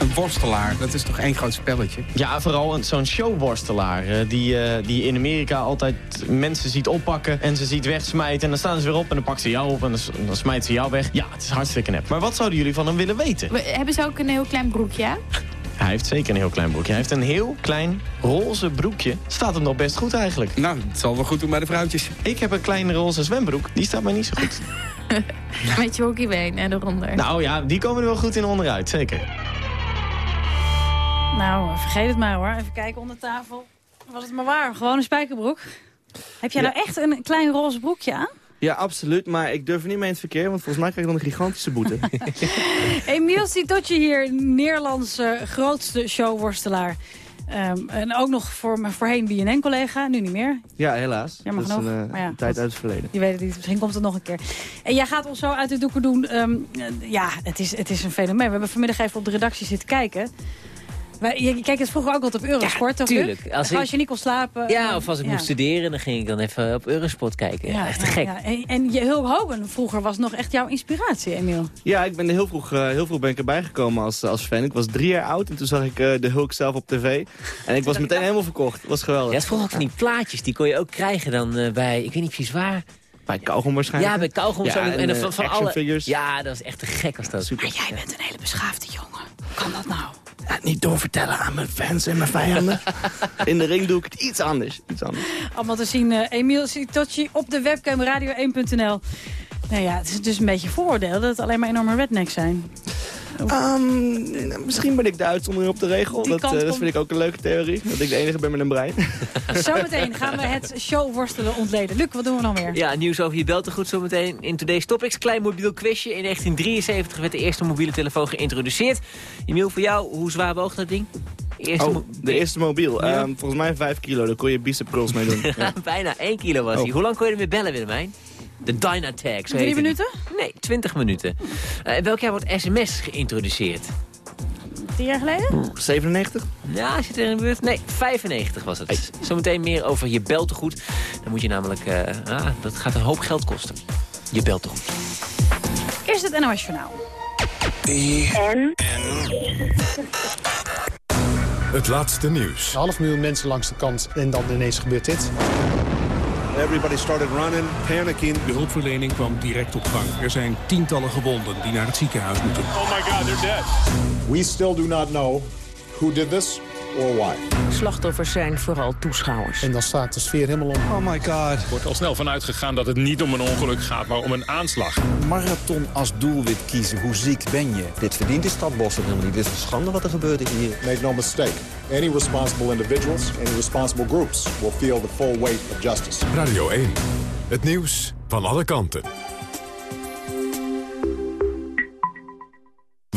Een worstelaar, dat is toch één groot spelletje? Ja, vooral zo'n showworstelaar. eh, die, eh, die in Amerika altijd mensen ziet oppakken en ze ziet wegsmijten. En dan staan ze weer op en dan pakt ze jou op en dan, dan smijt ze jou weg. Ja, het is hartstikke nep. Maar wat zouden jullie van hem willen weten? We- Hebben ze ook een heel klein broekje? Hij heeft zeker een heel klein broekje. Hij heeft een heel klein roze broekje. Staat hem nog best goed eigenlijk. Nou, het zal wel goed doen bij de vrouwtjes. Ik heb een kleine roze zwembroek. Die staat mij niet zo goed. Met je hockeybeen en eronder. nou ja, die komen er wel goed in onderuit, zeker. Nou, vergeet het maar hoor. Even kijken onder tafel. Was het maar waar, gewoon een spijkerbroek. Heb jij Ja. nou echt een klein roze broekje aan? Ja, absoluut. Maar ik durf er niet mee in het verkeer, want volgens mij krijg ik dan een gigantische boete. Emiel Sitotje hier, Nederlands eh, grootste showworstelaar. Ehm, en ook nog voor mijn voorheen BNN-collega, nu niet meer. ja, helaas. Jammer dat is genoeg, een eh, ja, tijd uit het verleden. Je weet het niet, misschien komt het nog een keer. En jij gaat ons zo uit de doeken doen. ehm, eh, ja, het is, het is een fenomeen. We hebben vanmiddag even op de redactie zitten kijken. Wij, je, het vroeger ook altijd op Eurosport, toch? Tuurlijk. Als Als, ik- je niet kon slapen. Ja, eh, of als ik ja. moest studeren, dan ging ik dan even op Eurosport kijken. Ja, echt gek. ja. En, en Hulk Hogan vroeger was nog echt jouw inspiratie, Emiel. Ja, ik ben er heel vroeg, eh, heel vroeg ben ik erbij gekomen als, als fan. Ik was drie jaar oud en toen zag ik eh, de Hulk zelf op tv. En ik was meteen helemaal verkocht. Het was geweldig. Ja, het vroeger ook van die plaatjes, die kon je ook krijgen dan eh, bij, ik weet niet precies waar. Bij Kauwgom waarschijnlijk. Ja, bij Kauwgom. Ja, en, eh, van, van action alle... figures. Ja, dat is echt te gek als dat. Super. Jij bent een hele beschaafde jongen. Kan dat nou? Ja, niet doorvertellen aan mijn fans en mijn vijanden. In de ring doe ik het iets anders. Iets anders. Allemaal te zien, eh, Emiel Sitocci op de webcam radio1.nl. Nou ja, het is dus een beetje vooroordeel dat het alleen maar enorme rednecks zijn. Ehm, misschien ben ik de uitzondering op de regel. Dat, eh, dat vind ik ook een leuke theorie. Dat ik de enige ben met een brein. Zometeen gaan we het showworstelen ontleden. Luc, wat doen we nog meer? Ja, nieuws over je beltegoed zometeen in Today's Topics. Klein mobiel quizje. In 1973 werd de eerste mobiele telefoon geïntroduceerd. Emiel, voor jou, hoe zwaar woog dat ding? Eerste oh, de eerste mobiel. Ja. Ehm, volgens mij 5 kilo. Daar kon je bicep curls mee doen. Ja. Bijna 1 kilo was Oh. hij. Hoe lang kon je ermee bellen, Willemijn? De Dynatag, zo Drie minuten? Nee, 20 minuten. Eh, in welk jaar wordt sms geïntroduceerd? Tien jaar geleden? 97? Ja, zit er in de buurt? Nee, 95 was het. Zometeen meer over je beltegoed. Dan moet je namelijk... eh, ah, dat gaat een hoop geld kosten. Je beltegoed. Eerst het NOS Journaal. En? Het laatste nieuws. Een half miljoen mensen langs de kant en dan ineens gebeurt dit. Everybody started running, panicking. De hulpverlening kwam direct op gang. Er zijn tientallen gewonden die naar het ziekenhuis moeten. Oh my god, they're dead. We still do not know who did this or. Slachtoffers zijn vooral toeschouwers. En dan staat de sfeer helemaal om. Oh my god. Er wordt al snel vanuit gegaan dat het niet om een ongeluk gaat, maar om een aanslag. Marathon als doelwit kiezen, hoe ziek ben je? Dit verdient de stad Boston helemaal niet. Dit is een schande wat er gebeurt hier. Make no mistake. Any responsible individuals, any responsible groups will feel the full weight of justice. Radio 1. Het nieuws van alle kanten.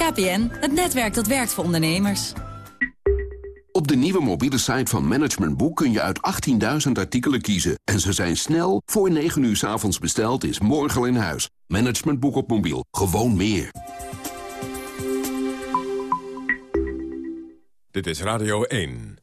KPN, het netwerk dat werkt voor ondernemers. Op de nieuwe mobiele site van Management Boek kun je uit 18.000 artikelen kiezen. En ze zijn snel, voor 9 uur 's avonds besteld, is morgen al in huis. Management Boek op mobiel, gewoon meer. Dit is Radio 1.